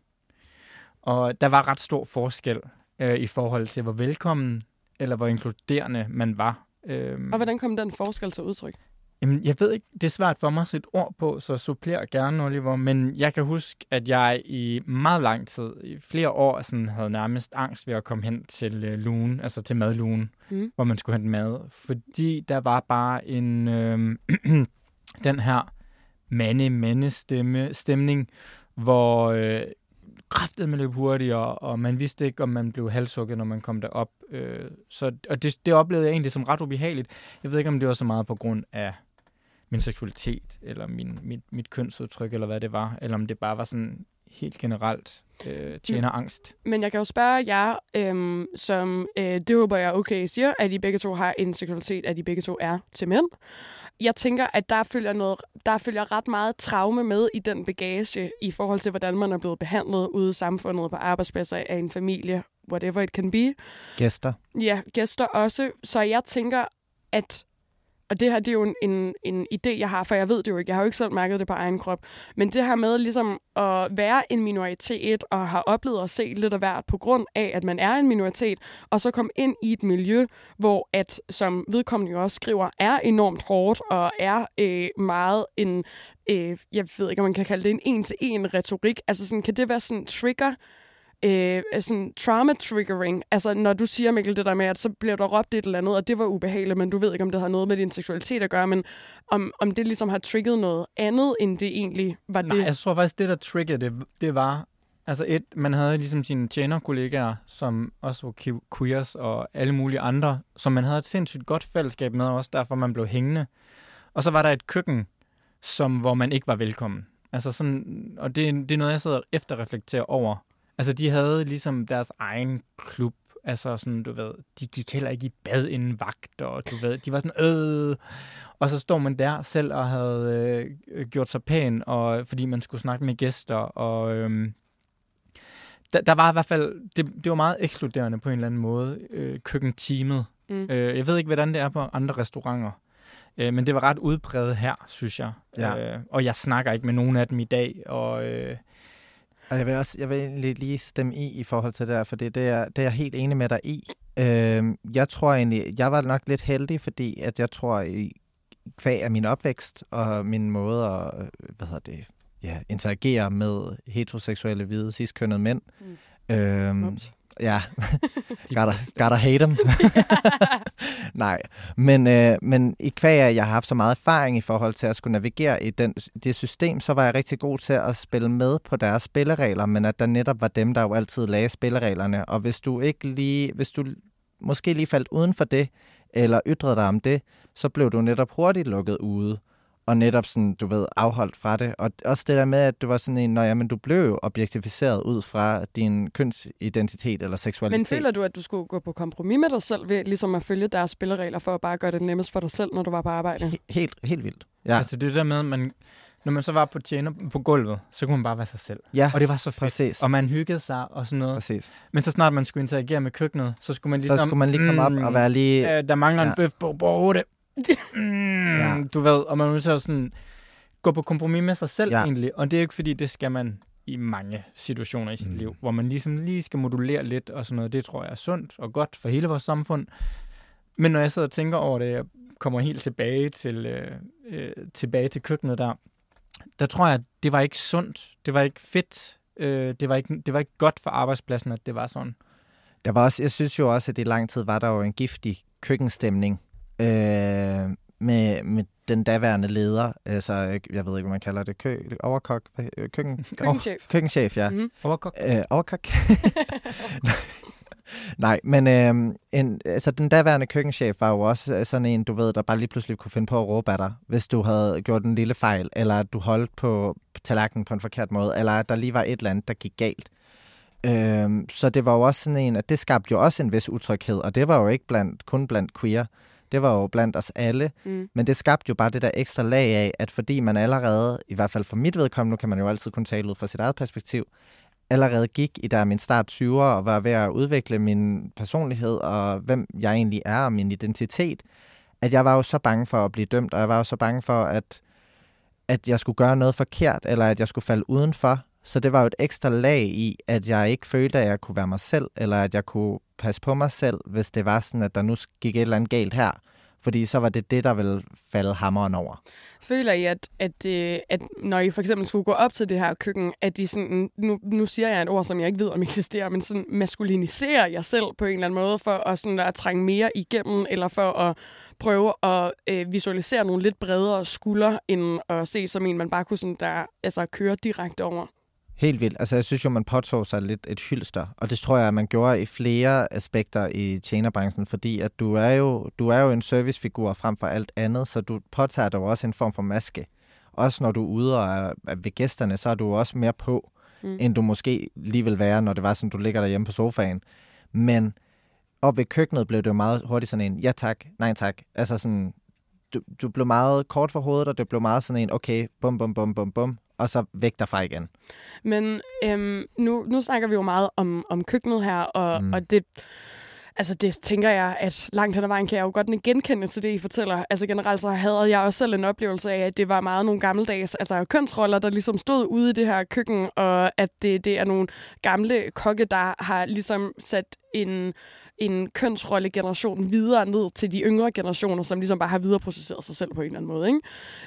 Og der var ret stor forskel øh, i forhold til, hvor velkommen eller hvor inkluderende man var. Øh, Og hvordan kom den forskel til udtryk? Jamen, jeg ved ikke, det er svært for mig at sætte ord på, så suppler gerne, Oliver. Men jeg kan huske, at jeg i meget lang tid, i flere år, sådan, havde nærmest angst ved at komme hen til øh, lugen, altså til madlugen, Mm. hvor man skulle hente mad. Fordi der var bare en, øh, den her mande-mande-stemme, stemning, hvor øh, kraftet med løb hurtigere, og man vidste ikke, om man blev halshugget, når man kom derop. Øh, så, og det, det oplevede jeg egentlig som ret ubehageligt. Jeg ved ikke, om det var så meget på grund af min seksualitet, eller min, mit, mit kønsudtryk, eller hvad det var, eller om det bare var sådan helt generelt øh, tjener angst. Men jeg kan jo spørge jer, øhm, som øh, det håber jeg okay siger, at I begge to har en seksualitet, at I begge to er til mænd. Jeg tænker, at der følger, noget, der følger ret meget traume med i den bagage, i forhold til, hvordan man er blevet behandlet ude i samfundet, på arbejdspladser, af en familie, whatever it can be. Gæster. Ja, gæster også. Så jeg tænker, at... Og det her, det er jo en, en, en idé, jeg har, for jeg ved det jo ikke. Jeg har jo ikke selv mærket det på egen krop. Men det her med ligesom at være en minoritet og har oplevet at se lidt af hvert på grund af, at man er en minoritet, og så komme ind i et miljø, hvor at, som vedkommende jo også skriver, er enormt hårdt og er øh, meget en, øh, jeg ved ikke, om man kan kalde det en en-til-en retorik. Altså sådan, kan det være sådan en trigger øh, sådan trauma triggering. Altså, når du siger, Mikkel, det der med, at så bliver der råbt et eller andet, og det var ubehageligt, men du ved ikke, om det har noget med din seksualitet at gøre, men om, om det ligesom har trigget noget andet, end det egentlig var Nej, det. jeg tror faktisk, det der triggede det, det var, altså et, man havde ligesom sine tjenerkollegaer, som også var que- queers og alle mulige andre, som man havde et sindssygt godt fællesskab med, og også derfor man blev hængende. Og så var der et køkken, som, hvor man ikke var velkommen. Altså sådan, og det, det er noget, jeg sidder og efterreflekterer over. Altså, de havde ligesom deres egen klub. Altså, sådan, du ved, de gik heller ikke i bad inden vagt, og du ved, de var sådan, øh. Og så står man der selv og havde øh, gjort sig pæn, og, fordi man skulle snakke med gæster, og øh, der, der var i hvert fald, det, det var meget ekskluderende på en eller anden måde, øh, køkkenteamet. Mm. Øh, jeg ved ikke, hvordan det er på andre restauranter, øh, men det var ret udbredt her, synes jeg. Ja. Øh, og jeg snakker ikke med nogen af dem i dag, og... Øh, Og jeg vil også jeg vil egentlig lige stemme i i forhold til det der, for det, det, er, det er jeg helt enig med dig i. Øhm, jeg tror egentlig, jeg var nok lidt heldig, fordi at jeg tror, i kvæg af min opvækst og min måde at øh, hvad hedder det, ja, interagere med heteroseksuelle, hvide, ciskønnede mænd. Mm. Øhm, Ups. ja, gotta, gotta hate them. Nej, men, øh, men i kvæg af, at jeg har haft så meget erfaring i forhold til at skulle navigere i den, det system, så var jeg rigtig god til at spille med på deres spilleregler, men at der netop var dem, der jo altid lagde spillereglerne. Og hvis du ikke lige, hvis du måske lige faldt uden for det, eller ytrede dig om det, så blev du netop hurtigt lukket ude og netop sådan, du ved, afholdt fra det. Og også det der med, at du var sådan en, når jamen, du blev jo objektificeret ud fra din kønsidentitet eller seksualitet. Men føler du, at du skulle gå på kompromis med dig selv ved ligesom at følge deres spilleregler for at bare gøre det nemmest for dig selv, når du var på arbejde? He- helt, helt vildt. Ja. Altså det der med, at man, når man så var på tjener på gulvet, så kunne man bare være sig selv. Ja, Og det var så fedt. præcis. Og man hyggede sig og sådan noget. præcis. Men så snart man skulle interagere med køkkenet, så skulle man Så ligesom... skulle man lige komme op og være lige... Øh, der mangler en Ja. bøf på bordet. Mm, Ja. Du ved, og man er nødt til at sådan gå på kompromis med sig selv Ja. egentlig. Og det er jo ikke fordi, det skal man i mange situationer i sit Mm. liv, hvor man ligesom lige skal modulere lidt og sådan noget. Det tror jeg er sundt og godt for hele vores samfund. Men når jeg sidder og tænker over det, jeg kommer helt tilbage til, øh, øh, tilbage til køkkenet der, der tror jeg, at det var ikke sundt. Det var ikke fedt. Øh, det, var ikke, det var ikke godt for arbejdspladsen, at det var sådan. Der var også, jeg synes jo også, at i lang tid var der jo en giftig køkkenstemning øh, med, med den daværende leder, altså, jeg ved ikke, hvad man kalder det, kø, overkok, øh, køkken, Køkkenchef. køkkenchef, ja. Mhm. Overkok. Øh, overkok. Nej, men øh, en, altså, den daværende køkkenchef var jo også øh, sådan en, du ved, der bare lige pludselig kunne finde på at råbe af dig, hvis du havde gjort en lille fejl, eller at du holdt på tallerkenen på en forkert måde, eller at der lige var et eller andet, der gik galt. Øh, så det var jo også sådan en, at det skabte jo også en vis utryghed, og det var jo ikke blandt, kun blandt queer. Det var jo blandt os alle. Mm. Men det skabte jo bare det der ekstra lag af, at fordi man allerede, i hvert fald for mit vedkommende, nu kan man jo altid kun tale ud fra sit eget perspektiv, allerede gik i der min start 20'er og var ved at udvikle min personlighed og hvem jeg egentlig er og min identitet, at jeg var jo så bange for at blive dømt, og jeg var jo så bange for, at, at jeg skulle gøre noget forkert, eller at jeg skulle falde udenfor. Så det var jo et ekstra lag i, at jeg ikke følte, at jeg kunne være mig selv, eller at jeg kunne passe på mig selv, hvis det var sådan, at der nu gik et eller andet galt her. Fordi så var det det, der ville falde hammeren over. Føler I, at, at, øh, at når I for eksempel skulle gå op til det her køkken, at de sådan, nu, nu siger jeg et ord, som jeg ikke ved, om eksisterer, men sådan maskuliniserer jer selv på en eller anden måde, for at, sådan at trænge mere igennem, eller for at prøve at øh, visualisere nogle lidt bredere skuldre, end at se som en, man bare kunne sådan der, altså, køre direkte over. Helt vildt. Altså, jeg synes jo, man påtog sig lidt et hylster, og det tror jeg, man gjorde i flere aspekter i tjenerbranchen, fordi at du er jo, du er jo en servicefigur frem for alt andet, så du påtager dig også en form for maske. Også når du er ude og er ved gæsterne, så er du også mere på, mm. end du måske lige vil være, når det var sådan, du ligger derhjemme på sofaen. Men op ved køkkenet blev det jo meget hurtigt sådan en, ja tak, nej tak. Altså sådan, du, du blev meget kort for hovedet, og det blev meget sådan en, okay, bum, bum, bum, bum, bum, og så væk derfra igen. Men øhm, nu, nu snakker vi jo meget om, om køkkenet her, og, mm. Og det, altså det tænker jeg, at langt hen ad vejen kan jeg jo godt genkende til det, I fortæller. Altså generelt så havde jeg også selv en oplevelse af, at det var meget nogle gammeldags altså kønsroller, der ligesom stod ude i det her køkken, og at det, det er nogle gamle kokke, der har ligesom sat en en kønsrollegeneration videre ned til de yngre generationer, som ligesom bare har videreprocesseret sig selv på en eller anden måde. Ikke?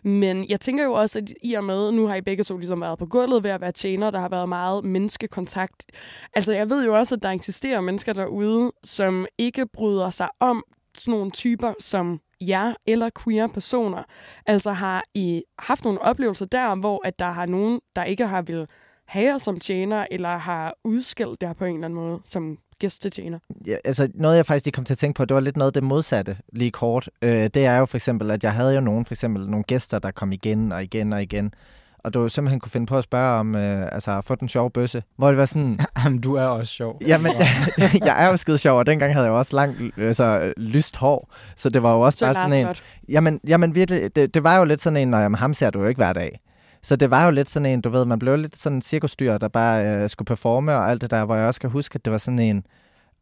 Men jeg tænker jo også, at i og med, nu har I begge to ligesom været på gulvet ved at være tjener, der har været meget menneskekontakt. Altså jeg ved jo også, at der eksisterer mennesker derude, som ikke bryder sig om sådan nogle typer som jer eller queer personer. Altså har I haft nogle oplevelser der, hvor at der har nogen, der ikke har vil have jer som tjener, eller har udskilt der på en eller anden måde som gæstetjener? Ja, altså noget, jeg faktisk lige kom til at tænke på, det var lidt noget af det modsatte, lige kort. Øh, det er jo for eksempel, at jeg havde jo nogen, for eksempel nogle gæster, der kom igen og igen og igen. Og du simpelthen kunne finde på at spørge om, øh, altså, få den sjove bøsse. Hvor det var sådan, Jamen, du er også sjov. jamen, jeg er jo skide sjov, og dengang havde jeg jo også langt, altså, lyst hår. Så det var jo også Så bare sådan en, godt. Jamen, jamen virkelig, det, det var jo lidt sådan en, når jamen, ham ser du jo ikke hver dag. Så det var jo lidt sådan en, du ved, man blev lidt sådan en cirkusdyr, der bare øh, skulle performe og alt det der, hvor jeg også kan huske, at det var sådan en,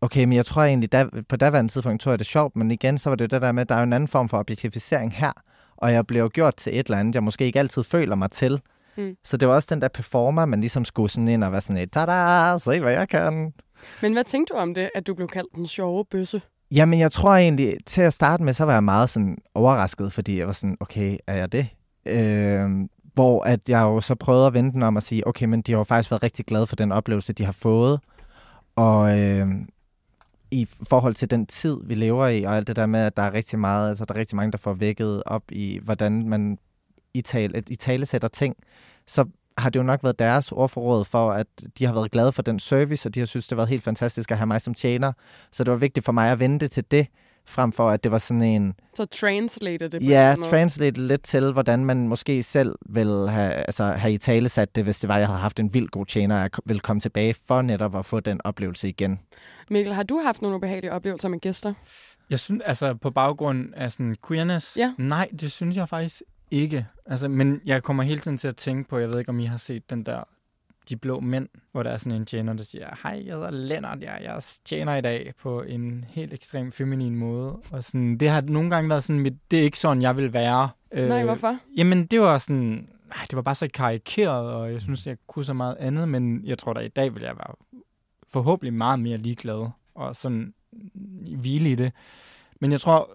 okay, men jeg tror egentlig, da, på daværende tidspunkt tror jeg det er sjovt, men igen, så var det det der med, at der er jo en anden form for objektificering her, og jeg blev jo gjort til et eller andet, jeg måske ikke altid føler mig til. Mm. Så det var også den der performer, man ligesom skulle sådan ind og være sådan et, tada, se hvad jeg kan. Men hvad tænkte du om det, at du blev kaldt den sjove bøsse? Jamen, jeg tror egentlig, til at starte med, så var jeg meget sådan overrasket, fordi jeg var sådan, okay, er jeg det? Øh, hvor at jeg jo så prøvede at vente den om at sige, okay, men de har jo faktisk været rigtig glade for den oplevelse, de har fået. Og øh, i forhold til den tid, vi lever i, og alt det der med, at der er rigtig meget, altså der er rigtig mange, der får vækket op i, hvordan man i, tale, i tale sætter ting, så har det jo nok været deres ordforråd for, at de har været glade for den service, og de har synes, det har været helt fantastisk at have mig som tjener. Så det var vigtigt for mig at vente til det, frem for at det var sådan en, Så translate det på ja, måde. translate lidt til, hvordan man måske selv vil have, altså, have i tale sat det, hvis det var, at jeg havde haft en vild god tjener, og jeg ville komme tilbage for netop at få den oplevelse igen. Mikkel, har du haft nogle ubehagelige oplevelser med gæster? Jeg synes, altså på baggrund af sådan queerness, Ja. nej, det synes jeg faktisk ikke. Altså, men jeg kommer hele tiden til at tænke på, jeg ved ikke, om I har set den der De Blå Mænd, hvor der er sådan en tjener, der siger, hej, jeg hedder Lennart, jeg, jeg tjener i dag på en helt ekstrem feminin måde. Og sådan, det har nogle gange været sådan, mit, det er ikke sådan, jeg vil være. Nej, hvorfor? Jamen, det var sådan, ej, det var bare så karikeret, og jeg synes, jeg kunne så meget andet, men jeg tror da i dag vil jeg være forhåbentlig meget mere ligeglad, og sådan hvile i det. Men jeg tror,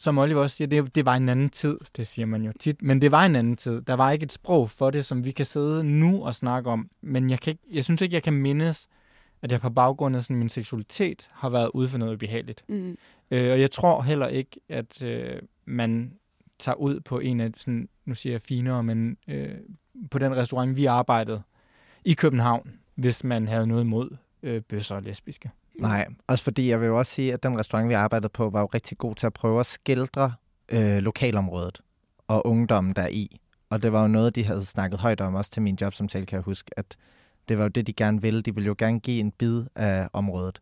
som Oliver også siger, det, det var en anden tid, det siger man jo tit, men det var en anden tid. Der var ikke et sprog for det, som vi kan sidde nu og snakke om, men jeg, kan ikke, jeg synes ikke, jeg kan mindes, at jeg på baggrund af sådan min seksualitet har været ude for noget ubehageligt. Mm. Øh, og jeg tror heller ikke, at øh, man tager ud på en af, sådan, nu siger jeg finere, men øh, på den restaurant, vi arbejdede i København, hvis man havde noget imod øh, bøsser og lesbiske. Nej, også fordi jeg vil jo også sige, at den restaurant, vi arbejdede på, var jo rigtig god til at prøve at skildre øh, lokalområdet og ungdommen der i. Og det var jo noget, de havde snakket højt om, også til min jobsamtale, kan jeg huske, at det var jo det, de gerne ville. De ville jo gerne give en bid af området.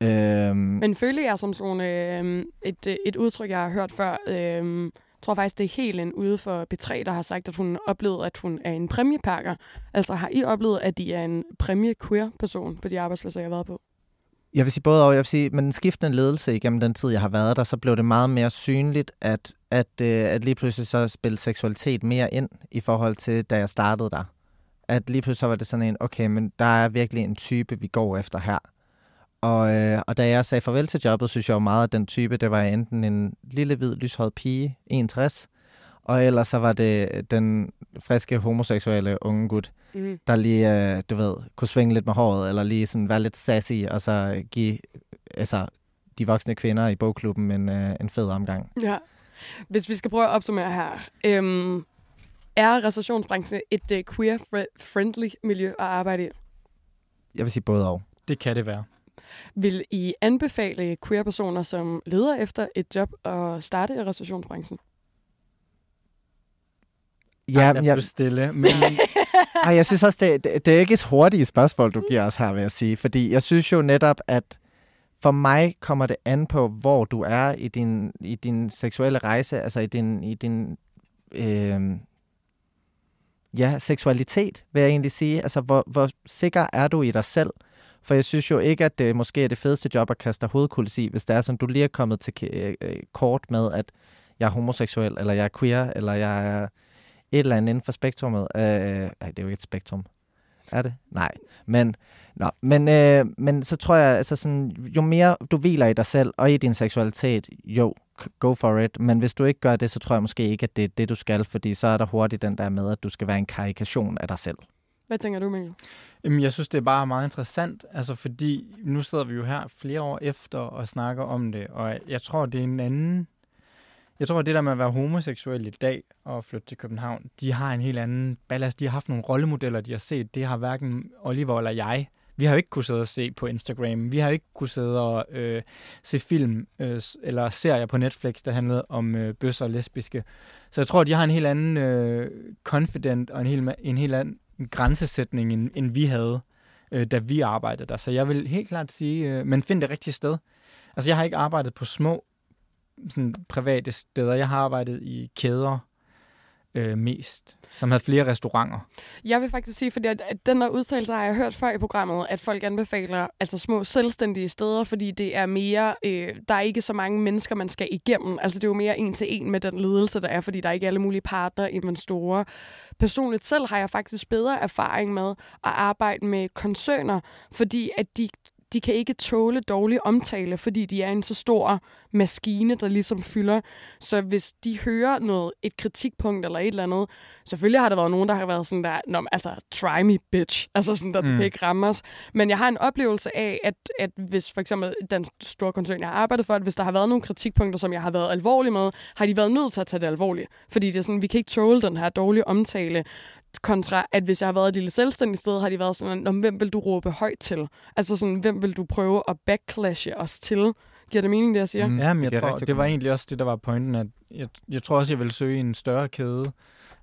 Øhm, Men føler jeg som sådan øhm, øh, et, et udtryk, jeg har hørt før, øh, jeg tror faktisk, det er helt en ude for B3, der har sagt, at hun oplevede, at hun er en præmiepakker. Altså har I oplevet, at de er en præmie-queer-person på de arbejdspladser, jeg har været på? Jeg vil sige både og. Jeg vil sige, med den skiftende ledelse igennem den tid, jeg har været der, så blev det meget mere synligt, at, at, øh, at lige pludselig så spillede seksualitet mere ind i forhold til, da jeg startede der. At lige pludselig så var det sådan en, okay, men der er virkelig en type, vi går efter her. Og, øh, og da jeg sagde farvel til jobbet, synes jeg jo meget, at den type, det var enten en lille, hvid, lyshåret pige, 61, og ellers så var det den friske homoseksuelle unge gut, Mm. der lige, øh, du ved, kunne svinge lidt med håret, eller lige sådan være lidt sassy, og så give altså, de voksne kvinder i bogklubben en, øh, en fed omgang. Ja. Hvis vi skal prøve at opsummere her. Øhm, er restaurationsbranchen et uh, queer-friendly miljø at arbejde i? Jeg vil sige både og. Det kan det være. Vil I anbefale queer-personer, som leder efter et job, at starte i restaurationsbranchen? Ja, Ej, jeg jeg, stille, men ej, jeg synes også, det, det, det er ikke et hurtigt spørgsmål, du giver os her, vil jeg sige. Fordi jeg synes jo netop, at for mig kommer det an på, hvor du er i din, i din seksuelle rejse, altså i din, i din øh, ja, seksualitet, vil jeg egentlig sige. Altså, hvor, hvor sikker er du i dig selv? For jeg synes jo ikke, at det måske er det fedeste job at kaste dig i, hvis det er sådan, du lige er kommet til øh, øh, kort med, at jeg er homoseksuel, eller jeg er queer, eller jeg er et eller andet inden for spektrummet. Øh, ej, det er jo ikke et spektrum. Er det? Nej. Men, nå, men, øh, men så tror jeg, altså sådan, jo mere du hviler i dig selv og i din seksualitet, jo, go for it. Men hvis du ikke gør det, så tror jeg måske ikke, at det er det, du skal, fordi så er der hurtigt den der med, at du skal være en karikation af dig selv. Hvad tænker du, Mikkel? Jamen, jeg synes, det er bare meget interessant, altså fordi nu sidder vi jo her flere år efter og snakker om det, og jeg tror, det er en anden... Jeg tror, at det der med at være homoseksuel i dag og flytte til København, de har en helt anden ballast. De har haft nogle rollemodeller, de har set. Det har hverken Oliver eller jeg. Vi har jo ikke kunnet sidde og se på Instagram. Vi har jo ikke kunnet sidde og øh, se film øh, eller serier på Netflix, der handlede om øh, bøsser og lesbiske. Så jeg tror, de har en helt anden øh, confident og en helt, en helt anden grænsesætning, end, end vi havde, øh, da vi arbejdede der. Så jeg vil helt klart sige, øh, men find det rigtige sted. Altså, jeg har ikke arbejdet på små sådan, private steder. Jeg har arbejdet i kæder øh, mest, som havde flere restauranter. Jeg vil faktisk sige, fordi at, at den der udtalelse har jeg hørt før i programmet, at folk anbefaler altså små selvstændige steder, fordi det er mere, øh, der er ikke så mange mennesker, man skal igennem. Altså det er jo mere en til en med den ledelse, der er, fordi der er ikke alle mulige partner, investorer. Personligt selv har jeg faktisk bedre erfaring med at arbejde med koncerner, fordi at de de kan ikke tåle dårlig omtale, fordi de er en så stor maskine, der ligesom fylder. Så hvis de hører noget, et kritikpunkt eller et eller andet, selvfølgelig har der været nogen, der har været sådan der, Nå, men altså, try me, bitch. Altså sådan, der mm. Mm. kan ikke ramme os. Men jeg har en oplevelse af, at, at hvis for eksempel den store koncern, jeg har arbejdet for, at hvis der har været nogle kritikpunkter, som jeg har været alvorlig med, har de været nødt til at tage det alvorligt. Fordi det er sådan, vi kan ikke tåle den her dårlige omtale kontra, at hvis jeg har været et lille selvstændigt sted, har de været sådan, "Nå, hvem vil du råbe højt til? Altså sådan, hvem vil du prøve at backclashe os til? Giver det mening, det jeg siger? Mm. Ja, men det jeg giver tror, det var egentlig også det, der var pointen, at jeg, jeg tror også, jeg vil søge en større kæde,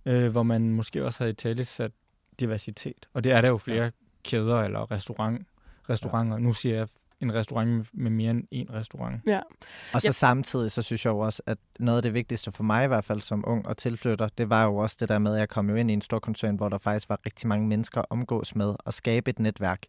øh, hvor man måske også havde i tale sat diversitet. Og det er der jo flere ja. kæder eller restaurant, restauranter. Ja. Nu siger jeg en restaurant med, med mere end en restaurant. Ja. Og så Ja. samtidig, så synes jeg jo også, at noget af det vigtigste for mig i hvert fald som ung og tilflytter, det var jo også det der med, at jeg kom jo ind i en stor koncern, hvor der faktisk var rigtig mange mennesker at omgås med og skabe et netværk,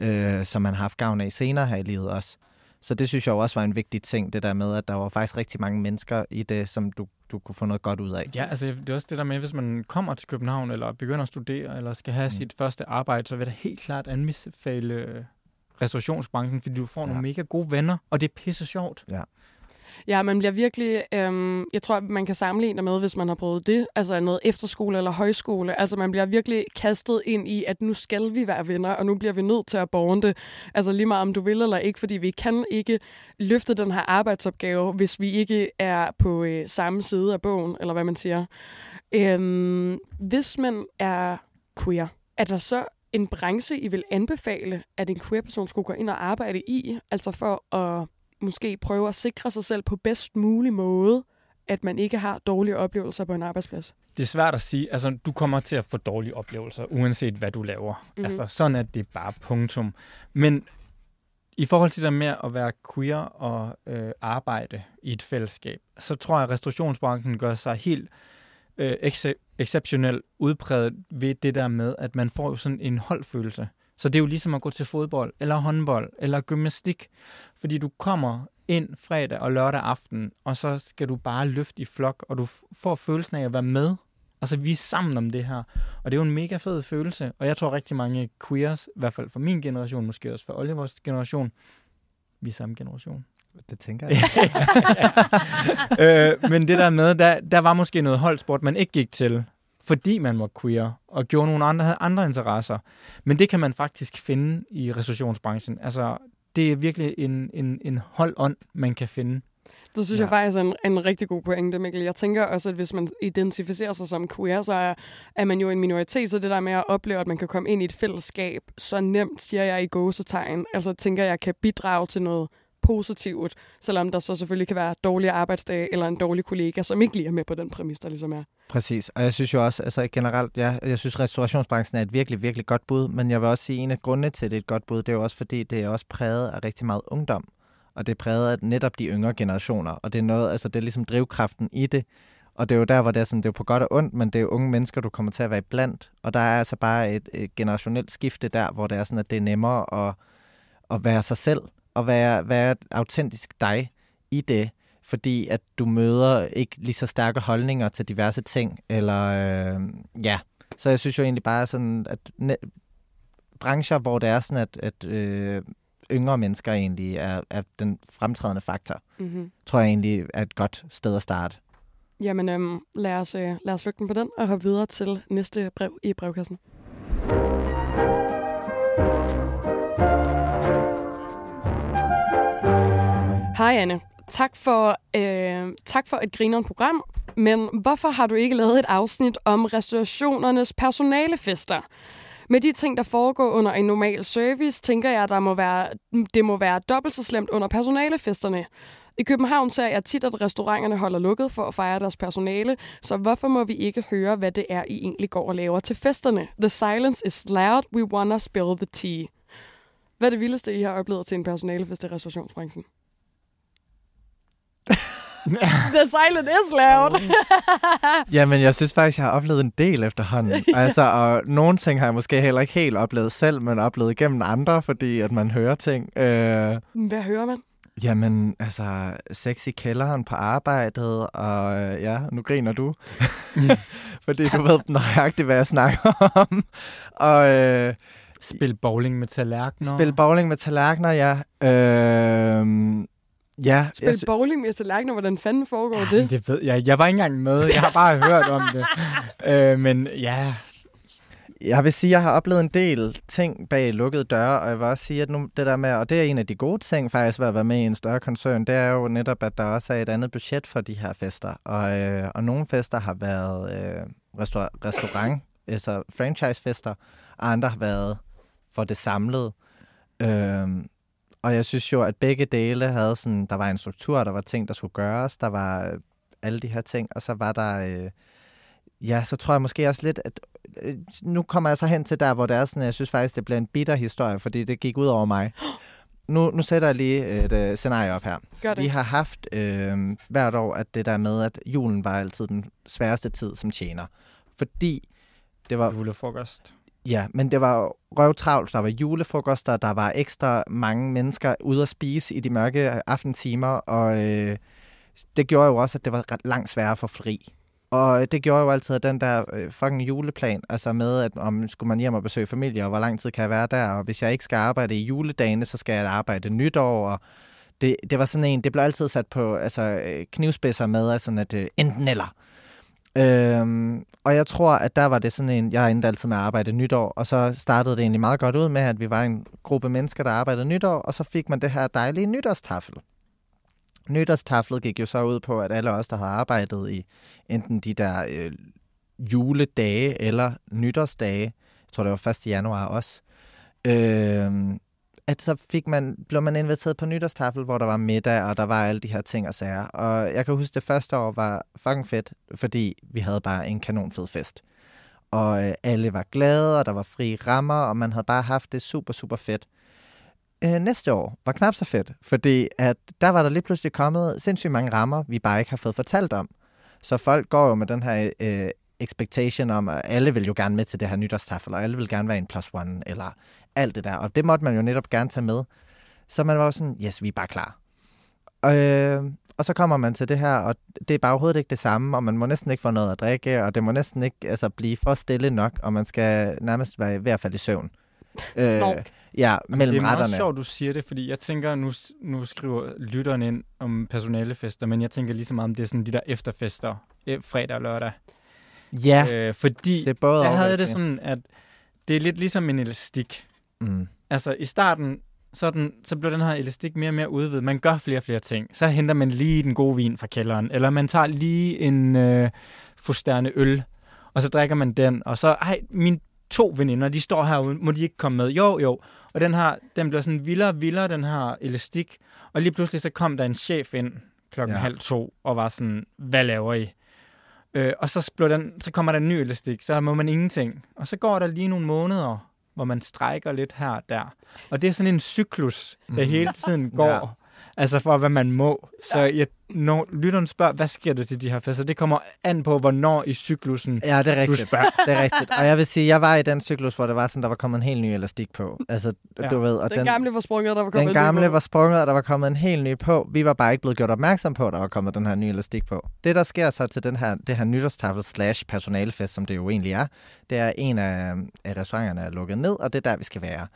øh, som man har haft gavn af senere her i livet også. Så det synes jeg jo også var en vigtig ting, det der med, at der var faktisk rigtig mange mennesker i det, som du, du kunne få noget godt ud af. Ja, altså det er også det der med, hvis man kommer til København, eller begynder at studere, eller skal have Mm. sit første arbejde, så vil det helt klart anbefale restaurationsbranchen, fordi du får ja. Ja. nogle mega gode venner, og det er pisse sjovt. Ja, man bliver virkelig... Øhm, jeg tror, man kan sammenligne det med, hvis man har prøvet det. Altså noget efterskole eller højskole. Altså man bliver virkelig kastet ind i, at nu skal vi være venner, og nu bliver vi nødt til at borge det. Altså lige meget om du vil eller ikke, fordi vi kan ikke løfte den her arbejdsopgave, hvis vi ikke er på øh, samme side af bogen, eller hvad man siger. Øhm, hvis man er queer, er der så en branche, I vil anbefale, at en queer-person skulle gå ind og arbejde i, altså for at måske prøve at sikre sig selv på bedst mulig måde, at man ikke har dårlige oplevelser på en arbejdsplads? Det er svært at sige. Altså, du kommer til at få dårlige oplevelser, uanset hvad du laver. Mhm. Mm-hmm. Altså, sådan er det bare punktum. Men i forhold til det med at være queer og øh, arbejde i et fællesskab, så tror jeg, at restaurationsbranchen gør sig helt øh, Øh, excep- exceptionelt udpræget ved det der med, at man får jo sådan en holdfølelse. Så det er jo ligesom at gå til fodbold, eller håndbold, eller gymnastik. Fordi du kommer ind fredag og lørdag aften, og så skal du bare løfte i flok, og du får følelsen af at være med. Altså, vi er sammen om det her. Og det er jo en mega fed følelse. Og jeg tror rigtig mange queers, i hvert fald for min generation, måske også for Olivers generation, vi er samme generation. Det tænker jeg. øh, men det der med, der, der var måske noget holdsport, man ikke gik til, fordi man var queer, og gjorde nogle andre, havde andre interesser. Men det kan man faktisk finde i restaurationsbranchen. Altså, det er virkelig en, en, en holdånd, man kan finde. Det synes Ja. jeg faktisk er en, en rigtig god pointe, Mikkel. Jeg tænker også, at hvis man identificerer sig som queer, så er, er man jo en minoritet, så det der med at opleve, at man kan komme ind i et fællesskab, så nemt, siger jeg i gåsetegn, altså tænker jeg, kan bidrage til noget positivt, selvom der så selvfølgelig kan være dårlige arbejdsdage eller en dårlig kollega, som ikke lige er med på den præmis, der ligesom er. Præcis, og jeg synes jo også, altså generelt, ja, jeg synes restaurationsbranchen er et virkelig, virkelig godt bud, men jeg vil også sige, at en af grundene til, at det er et godt bud, det er jo også fordi, det er også præget af rigtig meget ungdom, og det er præget af netop de yngre generationer, og det er noget, altså det er ligesom drivkraften i det, og det er jo der, hvor det er sådan, det er på godt og ondt, men det er jo unge mennesker, du kommer til at være blandt. og der er altså bare et, et generationelt skifte der, hvor det er sådan, at det er nemmere at, at være sig selv, og være, være autentisk dig i det, fordi at du møder ikke lige så stærke holdninger til diverse ting, eller øh, ja. Så jeg synes jo egentlig bare sådan, at brancher, hvor det er sådan, at, at øh, yngre mennesker egentlig er, er den fremtrædende faktor, Mm-hmm. tror jeg egentlig er et godt sted at starte. Jamen, øhm, lad, os, øh, lad os flygte på den og hoppe videre til næste brev i brevkassen. Hej Anne. Tak for, øh, tak for et grineren program, men hvorfor har du ikke lavet et afsnit om restaurationernes personalefester? Med de ting, der foregår under en normal service, tænker jeg, der må være, det må være dobbelt så slemt under personalefesterne. I København ser jeg tit, at restauranterne holder lukket for at fejre deres personale, så hvorfor må vi ikke høre, hvad det er, I egentlig går og laver til festerne? The silence is loud, we wanna spill the tea. Hvad er det vildeste, I har oplevet til en personalefest i restaurationsbranchen? The silence is loud. Jamen, jeg synes faktisk, jeg har oplevet en del efterhånden. altså, og nogle ting har jeg måske heller ikke helt oplevet selv, men oplevet gennem andre, fordi at man hører ting. Øh, Hvad hører man? Jamen, altså, sex i kælderen på arbejdet, og øh, ja, nu griner du. Fordi du ved nøjagtigt, hvad jeg snakker om. Og øh, Spil bowling med tallerkener. spil bowling med tallerkener, ja. Øh, ja, Spil jeg, bowling med tallerkener, hvordan fanden foregår Ja, det? det ved jeg. Jeg var ikke engang med. Jeg har bare hørt om det. Øh, men ja, jeg vil sige, jeg har oplevet en del ting bag lukkede døre, og jeg vil også sige, at nu det der med, og det er en af de gode ting faktisk ved at være med i en større koncern, det er jo netop, at der også er et andet budget for de her fester. Og, øh, og nogle fester har været øh, restaur- restaurant, altså franchisefester, og andre har været for det samlede. Øhm, og jeg synes jo, at begge dele havde sådan, der var en struktur, der var ting, der skulle gøres, der var øh, alle de her ting, og så var der, øh, ja, så tror jeg måske også lidt, at øh, nu kommer jeg så hen til der, hvor det er sådan, at jeg synes faktisk, det bliver en bitter historie, fordi det gik ud over mig. nu, nu sætter jeg lige et øh, scenarie op her. Gør det. Vi har haft øh, hvert år, at det der med, at julen var altid den sværeste tid som tjener. Fordi det var Julefrokost. Ja, men det var røvtravlt. Der var julefrokoster, der var ekstra mange mennesker ude at spise i de mørke aftentimer, og øh, det gjorde jo også, at det var ret langt sværere for fri. Og øh, det gjorde jo altid at den der øh, fucking juleplan, altså med, at om skulle man hjem og besøge familie, og hvor lang tid kan jeg være der, og hvis jeg ikke skal arbejde i juledagene, så skal jeg arbejde nytår, og det, det var sådan en, det blev altid sat på altså, øh, knivspidser med, altså at øh, enten eller. Øhm, og jeg tror, at der var det sådan en, jeg endte altid med at arbejde nytår, og så startede det egentlig meget godt ud med, at vi var en gruppe mennesker, der arbejdede nytår, og så fik man det her dejlige nytårstafel. Nytårstaflet gik jo så ud på, at alle os, der havde arbejdet i enten de der øh, juledage eller nytårsdage, jeg tror det var 1. januar også, øh, at så fik man, blev man inviteret på nytårstafel, hvor der var middag, og der var alle de her ting og sager. Og jeg kan huske, det første år var fucking fedt, fordi vi havde bare en kanonfed fest. Og øh, alle var glade, og der var frie rammer, og man havde bare haft det super, super fedt. Øh, næste år var knap så fedt, fordi at der var der lige pludselig kommet sindssygt mange rammer, vi bare ikke har fået fortalt om. Så folk går jo med den her øh, expectation om, at alle vil jo gerne med til det her nytårstafel, og alle vil gerne være en plus one, eller alt det der. Og det måtte man jo netop gerne tage med. Så man var jo sådan, yes, vi er bare klar. Øh, og så kommer man til det her, og det er bare overhovedet ikke det samme, og man må næsten ikke få noget at drikke, og det må næsten ikke altså, blive for stille nok, og man skal nærmest være i hvert fald i søvn. Øh, ja, mellem det er meget retterne. sjovt, du siger det, fordi jeg tænker, nu, nu skriver lytteren ind om personalefester, men jeg tænker lige så meget om det er sådan de der efterfester, øh, fredag og lørdag. Ja, Øh, fordi det er jeg havde det sådan, at det er lidt ligesom en elastik. Mm. Altså i starten, så, den, så bliver den her elastik mere og mere udvidet. Man gør flere og flere ting. Så henter man lige den gode vin fra kælderen, eller man tager lige en øh, fusterne øl, og så drikker man den, og så, ej, mine to veninder, de står herude, må de ikke komme med? Jo, jo. Og den her, den bliver sådan vildere og vildere, den her elastik. Og lige pludselig så kom der en chef ind klokken ja. halv to, og var sådan, hvad laver I? Øh, og så, blev den, så kommer der en ny elastik, så må man ingenting. Og så går der lige nogle måneder, hvor man strækker lidt her og der. Og det er sådan en cyklus, der Mhm. hele tiden går. Altså for, hvad man må. Så jeg, når lytteren spørger, hvad sker der til de her fester, det kommer an på, hvornår i cyklusen Ja, det er du rigtigt. spørger. Det er rigtigt. Og jeg vil sige, jeg var i den cyklus, hvor det var sådan, der var kommet en helt ny elastik på. Altså, ja. Du ved. Og Den, gamle var sprunget, der var kommet den en ny gamle på. var sprunget, og der var kommet en helt ny på. Vi var bare ikke blevet gjort opmærksom på, at der var kommet den her nye elastik på. Det, der sker så til den her, det her nytårstafel slash personalefest, som det jo egentlig er, det er en af, af restauranterne er lukket ned, og det er der, vi skal være.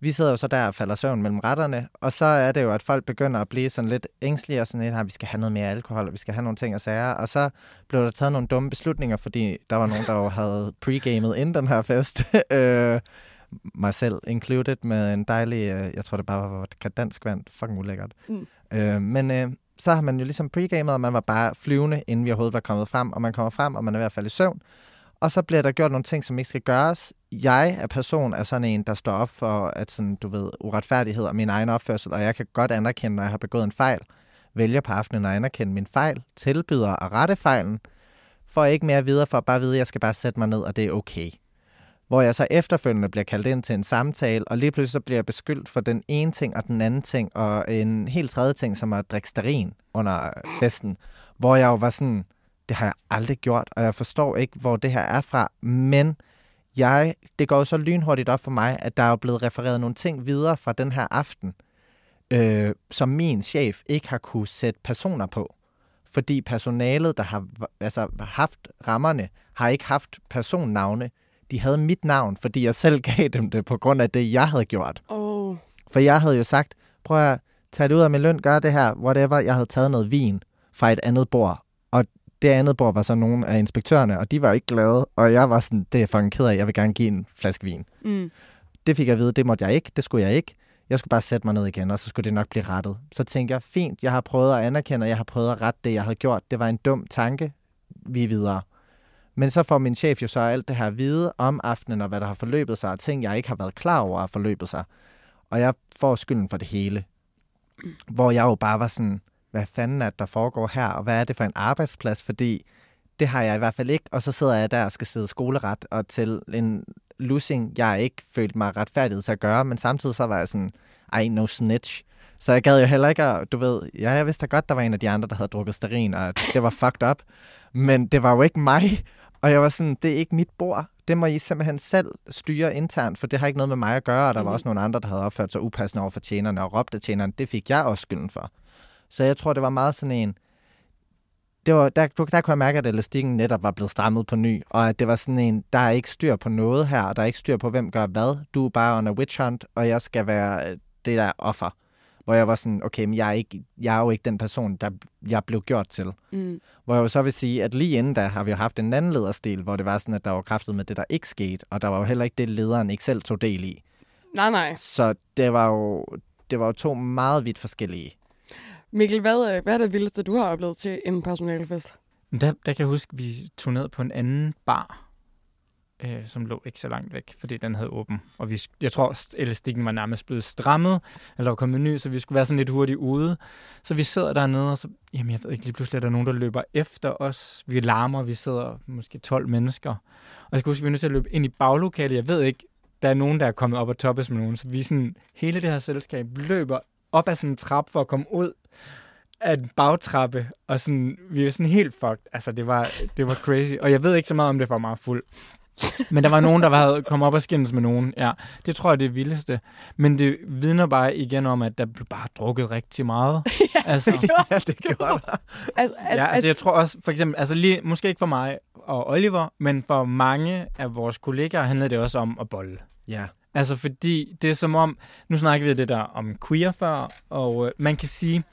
Vi sidder jo så der og falder søvn mellem retterne, og så er det jo, at folk begynder at blive sådan lidt ængstlige og sådan lidt, "Ah, vi skal have noget mere alkohol, og vi skal have nogle ting og sager. Og så blev der taget nogle dumme beslutninger, fordi der var nogen, der jo havde pregamet inden den her fest. øh, mig selv included med en dejlig, øh, jeg tror det bare var vodka dansk vand, fucking ulækkert. Mm. Øh, men øh, så har man jo ligesom pregamet, og man var bare flyvende, inden vi overhovedet var kommet frem, og man kommer frem, og man er i hvert fald i søvn. Og så bliver der gjort nogle ting, som ikke skal gøres. Jeg er person er sådan en, der står op for, at sådan, du ved, uretfærdighed og min egen opførsel, og jeg kan godt anerkende, når jeg har begået en fejl. Vælger på aftenen at anerkende min fejl, tilbyder at rette fejlen, får ikke mere videre for at bare vide, at jeg skal bare sætte mig ned, og det er okay. Hvor jeg så efterfølgende bliver kaldt ind til en samtale, og lige pludselig så bliver jeg beskyldt for den ene ting og den anden ting, og en helt tredje ting, som er at drikke under festen. Hvor jeg jo var sådan, det har jeg aldrig gjort, og jeg forstår ikke, hvor det her er fra, men jeg, det går jo så lynhurtigt op for mig, at der er blevet refereret nogle ting videre fra den her aften, øh, som min chef ikke har kunne sætte personer på. Fordi personalet, der har altså, haft rammerne, har ikke haft personnavne. De havde mit navn, fordi jeg selv gav dem det på grund af det, jeg havde gjort. Åh, For jeg havde jo sagt, prøv at tage det ud af min løn, gør det her, whatever. Jeg havde taget noget vin fra et andet bord, det andet bord var så nogle af inspektørerne, og de var ikke glade, og jeg var sådan, det er jeg fucking ked af, jeg vil gerne give en flaske vin. mm. Det fik jeg at vide, det måtte jeg ikke, det skulle jeg ikke. Jeg skulle bare sætte mig ned igen, og så skulle det nok blive rettet. Så tænkte jeg, fint, jeg har prøvet at anerkende, og jeg har prøvet at rette det, jeg havde gjort. Det var en dum tanke, vi er videre. Men så får min chef jo så alt det her at vide om aftenen, og hvad der har forløbet sig, og ting, jeg ikke har været klar over har forløbet sig. Og jeg får skylden for det hele. Hvor jeg jo bare var sådan, hvad fanden er det, der foregår her, og hvad er det for en arbejdsplads, fordi det har jeg i hvert fald ikke, og så sidder jeg der og skal sidde skoleret og til en lussing, jeg ikke følte mig retfærdig til at gøre, men samtidig så var jeg sådan, I no snitch. Så jeg gad jo heller ikke, at, du ved, ja, jeg vidste da godt, der var en af de andre, der havde drukket sterin, og det var fucked up. Men det var jo ikke mig, og jeg var sådan, det er ikke mit bord. Det må I simpelthen selv styre internt, for det har ikke noget med mig at gøre, og der var Mhm. også nogle andre, der havde opført sig upassende over for tjenerne og råbte tjenerne. Det fik jeg også skylden for. Så jeg tror, det var meget sådan en, det var, der, der kunne jeg mærke, at elastikken netop var blevet strammet på ny, og at det var sådan en, der er ikke styr på noget her, og der er ikke styr på, hvem gør hvad. Du er bare a witch hunt, og jeg skal være øh, det der offer. Hvor jeg var sådan, okay, men jeg er, ikke, jeg er jo ikke den person, der jeg blev gjort til. Mm. Hvor jeg jo så vil sige, at lige inden da har vi jo haft en anden lederstil, hvor det var sådan, at der var kraftet med det, der ikke skete, og der var jo heller ikke det, lederen ikke selv tog del i. Nej, nej. Så det var jo, det var jo to meget vidt forskellige. Mikkel, hvad, øh, hvad er det vildeste, du har oplevet til en personalefest? Der, der kan jeg huske, at vi tog ned på en anden bar, øh, som lå ikke så langt væk, fordi den havde åben. Og vi, jeg tror, at elastikken var nærmest blevet strammet, eller var kommet en ny, så vi skulle være sådan lidt hurtigt ude. Så vi sidder dernede, og så, jamen jeg ved ikke, lige pludselig er der nogen, der løber efter os. Vi larmer, vi sidder måske 12 mennesker. Og jeg kan huske, at vi er nødt til at løbe ind i baglokalet. Jeg ved ikke, der er nogen, der er kommet op og toppes med nogen. Så vi sådan, hele det her selskab løber op ad sådan en trap for at komme ud af en bagtrappe, og sådan, vi var sådan helt fucked. Altså, det var, det var crazy. Og jeg ved ikke så meget om det var meget fuld. Men der var nogen, der var kommet op og skændes med nogen. Ja, det tror jeg er det vildeste. Men det vidner bare igen om, at der blev bare drukket rigtig meget. altså, ja, det gjorde der. Altså, ja, altså, jeg tror også, for eksempel, altså lige, måske ikke for mig og Oliver, men for mange af vores kollegaer handlede det også om at bolle. Ja. Altså fordi det er som om, nu snakker vi det der om queer før, og øh, man kan sige,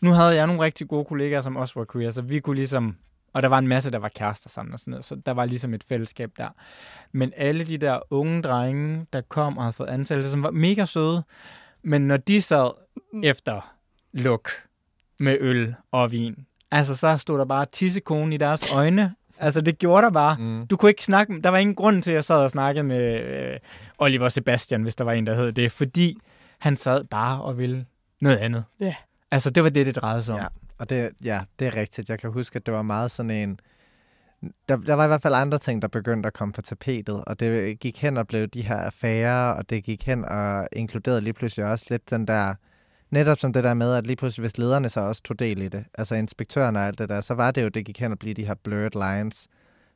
nu havde jeg nogle rigtig gode kollegaer, som også var queer, så vi kunne ligesom, og der var en masse, der var kærester sammen og sådan noget, så der var ligesom et fællesskab der. Men alle de der unge drenge, der kom og havde fået ansættelse, som var mega søde, men når de sad efter luk med øl og vin, altså så stod der bare tissekone i deres øjne. Altså det gjorde der bare. Mm. Du kunne ikke snakke, der var ingen grund til, at jeg sad og snakkede med øh, Oliver Sebastian, hvis der var en, der hed det, fordi han sad bare og ville noget andet. Ja. Altså, det var det, det drejede sig om. Ja, og det, ja, det er rigtigt. Jeg kan huske, at det var meget sådan en... Der, der var i hvert fald andre ting, der begyndte at komme på tapetet, og det gik hen og blev de her affærer, og det gik hen og inkluderede lige pludselig også lidt den der... Netop som det der med, at lige pludselig, hvis lederne så også tog del i det, altså inspektøren og alt det der, så var det jo, det gik hen og blive de her blurred lines.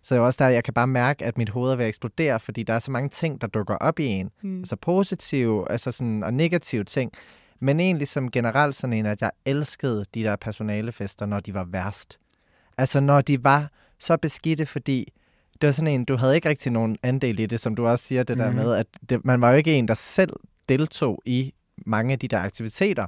Så det er også der, jeg kan bare mærke, at mit hoved er ved at eksplodere, fordi der er så mange ting, der dukker op i en. Mm. Altså positive altså sådan, og negative ting. Men egentlig som generelt sådan en, at jeg elskede de der personalefester, når de var værst. Altså når de var så beskidte, fordi det var sådan en, du havde ikke rigtig nogen andel i det, som du også siger, det der Mhm. med, at det, man var jo ikke en, der selv deltog i mange af de der aktiviteter.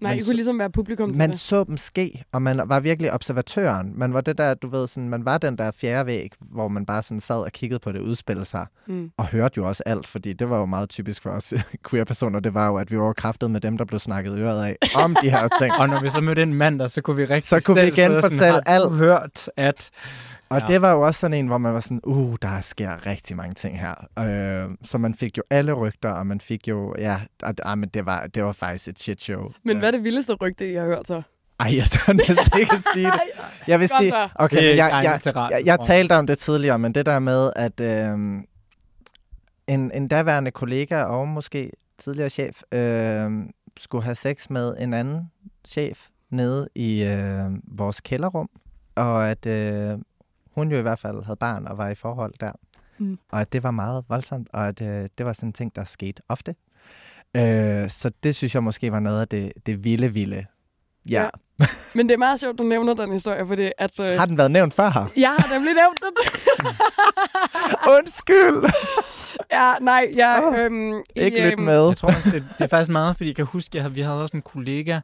Nej, Man I så- kunne ligesom være publikum til Man det. så dem ske, og man var virkelig observatøren. Man var det der, du ved, sådan, man var den der fjerde væg, hvor man bare sådan sad og kiggede på det udspille sig. Mm. Og hørte jo også alt, fordi det var jo meget typisk for os queer-personer. Det var jo, at vi var kraftet med dem, der blev snakket øret af om de her ting. Og når vi så mødte en mandag, så kunne vi rigtig Så kunne vi igen fortælle "Har du alt." hørt, at... Og Ja. det var jo også sådan en, hvor man var sådan, uh, der sker rigtig mange ting her. Øh, så man fik jo alle rygter, og man fik jo, ja, og, ah, men det var, det var faktisk et shit show. Men hvad er det vildeste rygte, I har hørt så? Ej, jeg tør næsten ikke at sige det. Jeg vil Godt sige, okay, jeg, jeg, jeg, jeg jeg. talte om det tidligere, men det der med, at øh, en, en daværende kollega og måske tidligere chef øh, skulle have sex med en anden chef nede i øh, vores kælderrum, og at øh, hun jo i hvert fald havde barn og var i forhold der. Mm. Og at det var meget voldsomt, og at øh, det var sådan en ting, der skete ofte. Øh, så det synes jeg måske var noget af det, det vilde, vilde. Ja. Ja. Men det er meget sjovt, du nævner den historie, fordi at... Øh, Har den været nævnt før her? jeg har nemlig nævnt det. Undskyld! ja, nej, jeg... Åh, øhm, Ikke i, lidt øhm, med. Jeg tror også, det, det er faktisk meget, fordi jeg kan huske, at vi havde også en kollega,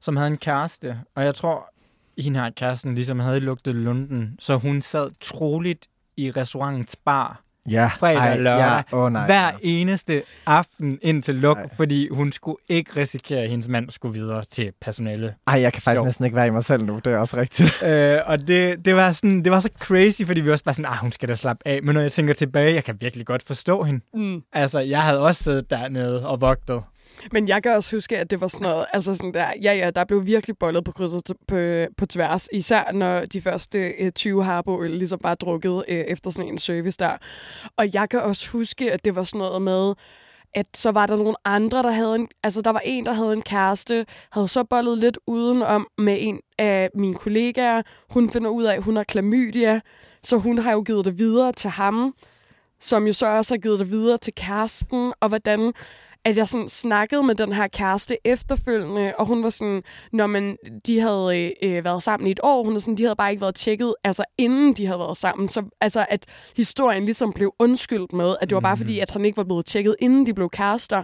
som havde en kæreste, og jeg tror, hende her kæresten ligesom havde lugtet lunden, så hun sad troligt i restaurantens bar Ja, fredag og lørdag. Ja, oh, nej, hver ja. eneste aften indtil luk, Ej. fordi hun skulle ikke risikere, at hendes mand skulle videre til personale. Ej, jeg kan faktisk Sjov. næsten ikke være i mig selv nu. Det er også rigtigt. Øh, og det, det, var sådan, det var så crazy, fordi vi også bare sådan, ah, hun skal da slappe af. Men når jeg tænker tilbage, jeg kan virkelig godt forstå hende. Mm. Altså, jeg havde også siddet dernede og vogtet. Men jeg kan også huske, at det var sådan noget, altså sådan der, ja ja, der blev virkelig bollet på krydset på, på tværs, især når de første øh, 20 harboøl ligesom bare drukket øh, efter sådan en service der. Og jeg kan også huske, at det var sådan noget med, at så var der nogle andre, der havde en, altså der var en, der havde en kæreste, havde så bollet lidt udenom med en af mine kollegaer. Hun finder ud af, at hun har klamydia, så hun har jo givet det videre til ham, som jo så også har givet det videre til kæresten, og hvordan at jeg sådan snakkede med den her kæreste efterfølgende, og hun var sådan, når man, de havde øh, været sammen i et år, hun var sådan, de havde bare ikke været tjekket, altså inden de havde været sammen. Så altså, at historien ligesom blev undskyldt med, at det var bare fordi, at han ikke var blevet tjekket, inden de blev kærester.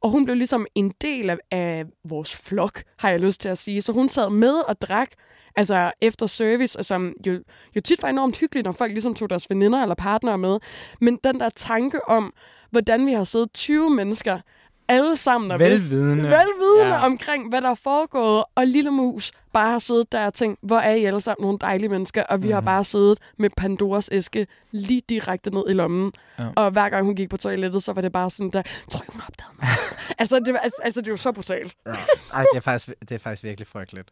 Og hun blev ligesom en del af, af vores flok, har jeg lyst til at sige. Så hun sad med og drak, altså efter service, og som jo, jo tit var enormt hyggeligt, når folk ligesom tog deres veninder eller partnere med. Men den der tanke om, hvordan vi har siddet 20 mennesker, alle sammen er Velvidende. velvidende Ja. ja. omkring, hvad der er foregået, og Lille Mus bare har siddet der og tænkt, hvor er I alle sammen nogle dejlige mennesker, og vi mm. har Mhm. bare siddet med Pandoras æske lige direkte ned i lommen. Ja. Og hver gang hun gik på toilettet, så var det bare sådan der, tror jeg, hun opdagede mig. altså, det, altså, altså, det er jo så brutalt. Ej, det er faktisk, det er faktisk virkelig frygteligt.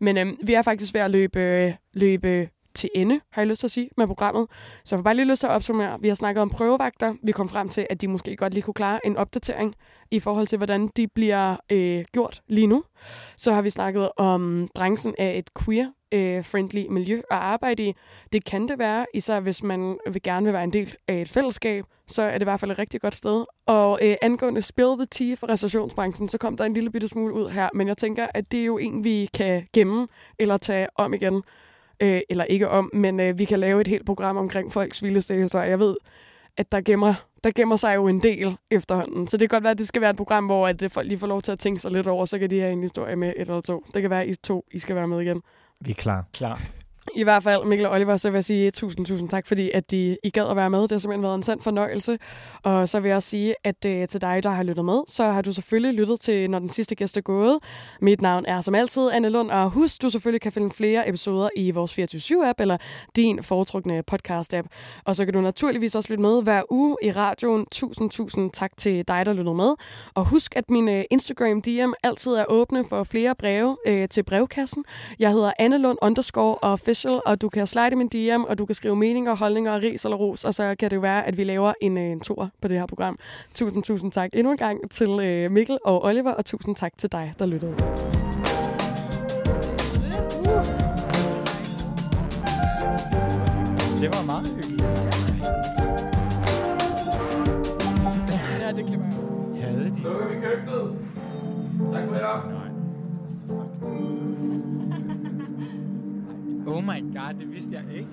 Men øhm, vi er faktisk ved at løbe, løbe til ende, har jeg lyst til at sige, med programmet. Så jeg får bare lige lyst til at opsummere. Vi har snakket om prøvevagter. Vi kom frem til, at de måske godt lige kunne klare en opdatering i forhold til, hvordan de bliver øh, gjort lige nu. Så har vi snakket om branchen af et queer-friendly øh, miljø at arbejde i. Det kan det være, især hvis man vil gerne vil være en del af et fællesskab, så er det i hvert fald et rigtig godt sted. Og øh, angående Spill the Tea for restaurationsbranchen, så kom der en lille bitte smule ud her, men jeg tænker, at det er jo en, vi kan gemme eller tage om igen. Øh, eller ikke om, men øh, vi kan lave et helt program omkring folks vildeste historie. Jeg ved, at der gemmer, der gemmer sig jo en del efterhånden. Så det kan godt være, at det skal være et program, hvor at øh, folk lige får lov til at tænke sig lidt over, så kan de have en historie med et eller to. Det kan være, at I to I skal være med igen. Vi er klar. Klar. I hvert fald, Mikkel og Oliver, så vil jeg sige tusind, tusind tak, fordi at de, I gad at være med. Det har simpelthen været en sand fornøjelse. Og så vil jeg også sige, at øh, til dig, der har lyttet med, så har du selvfølgelig lyttet til, når den sidste gæst er gået. Mit navn er som altid Anne Lund, og husk, du selvfølgelig kan finde flere episoder i vores 24-7-app eller din foretrukne podcast-app. Og så kan du naturligvis også lytte med hver uge i radioen. Tusind, tusind tak til dig, der lyttede med. Og husk, at min øh, Instagram DM altid er åbne for flere breve øh, til brevkassen. Jeg hedder Anne Lund underscore og official, og du kan slide i min DM, og du kan skrive meninger, holdninger, ris eller ros, og så kan det jo være, at vi laver en, øh, en tur på det her program. Tusind, tusind tak endnu en gang til øh, Mikkel og Oliver, og tusind tak til dig, der lyttede. Det var meget hyggeligt. Ja, det klipper jeg. Havde de? Lukker vi køkkenet. Tak for i aften. Oh my god, det vidste jeg ikke.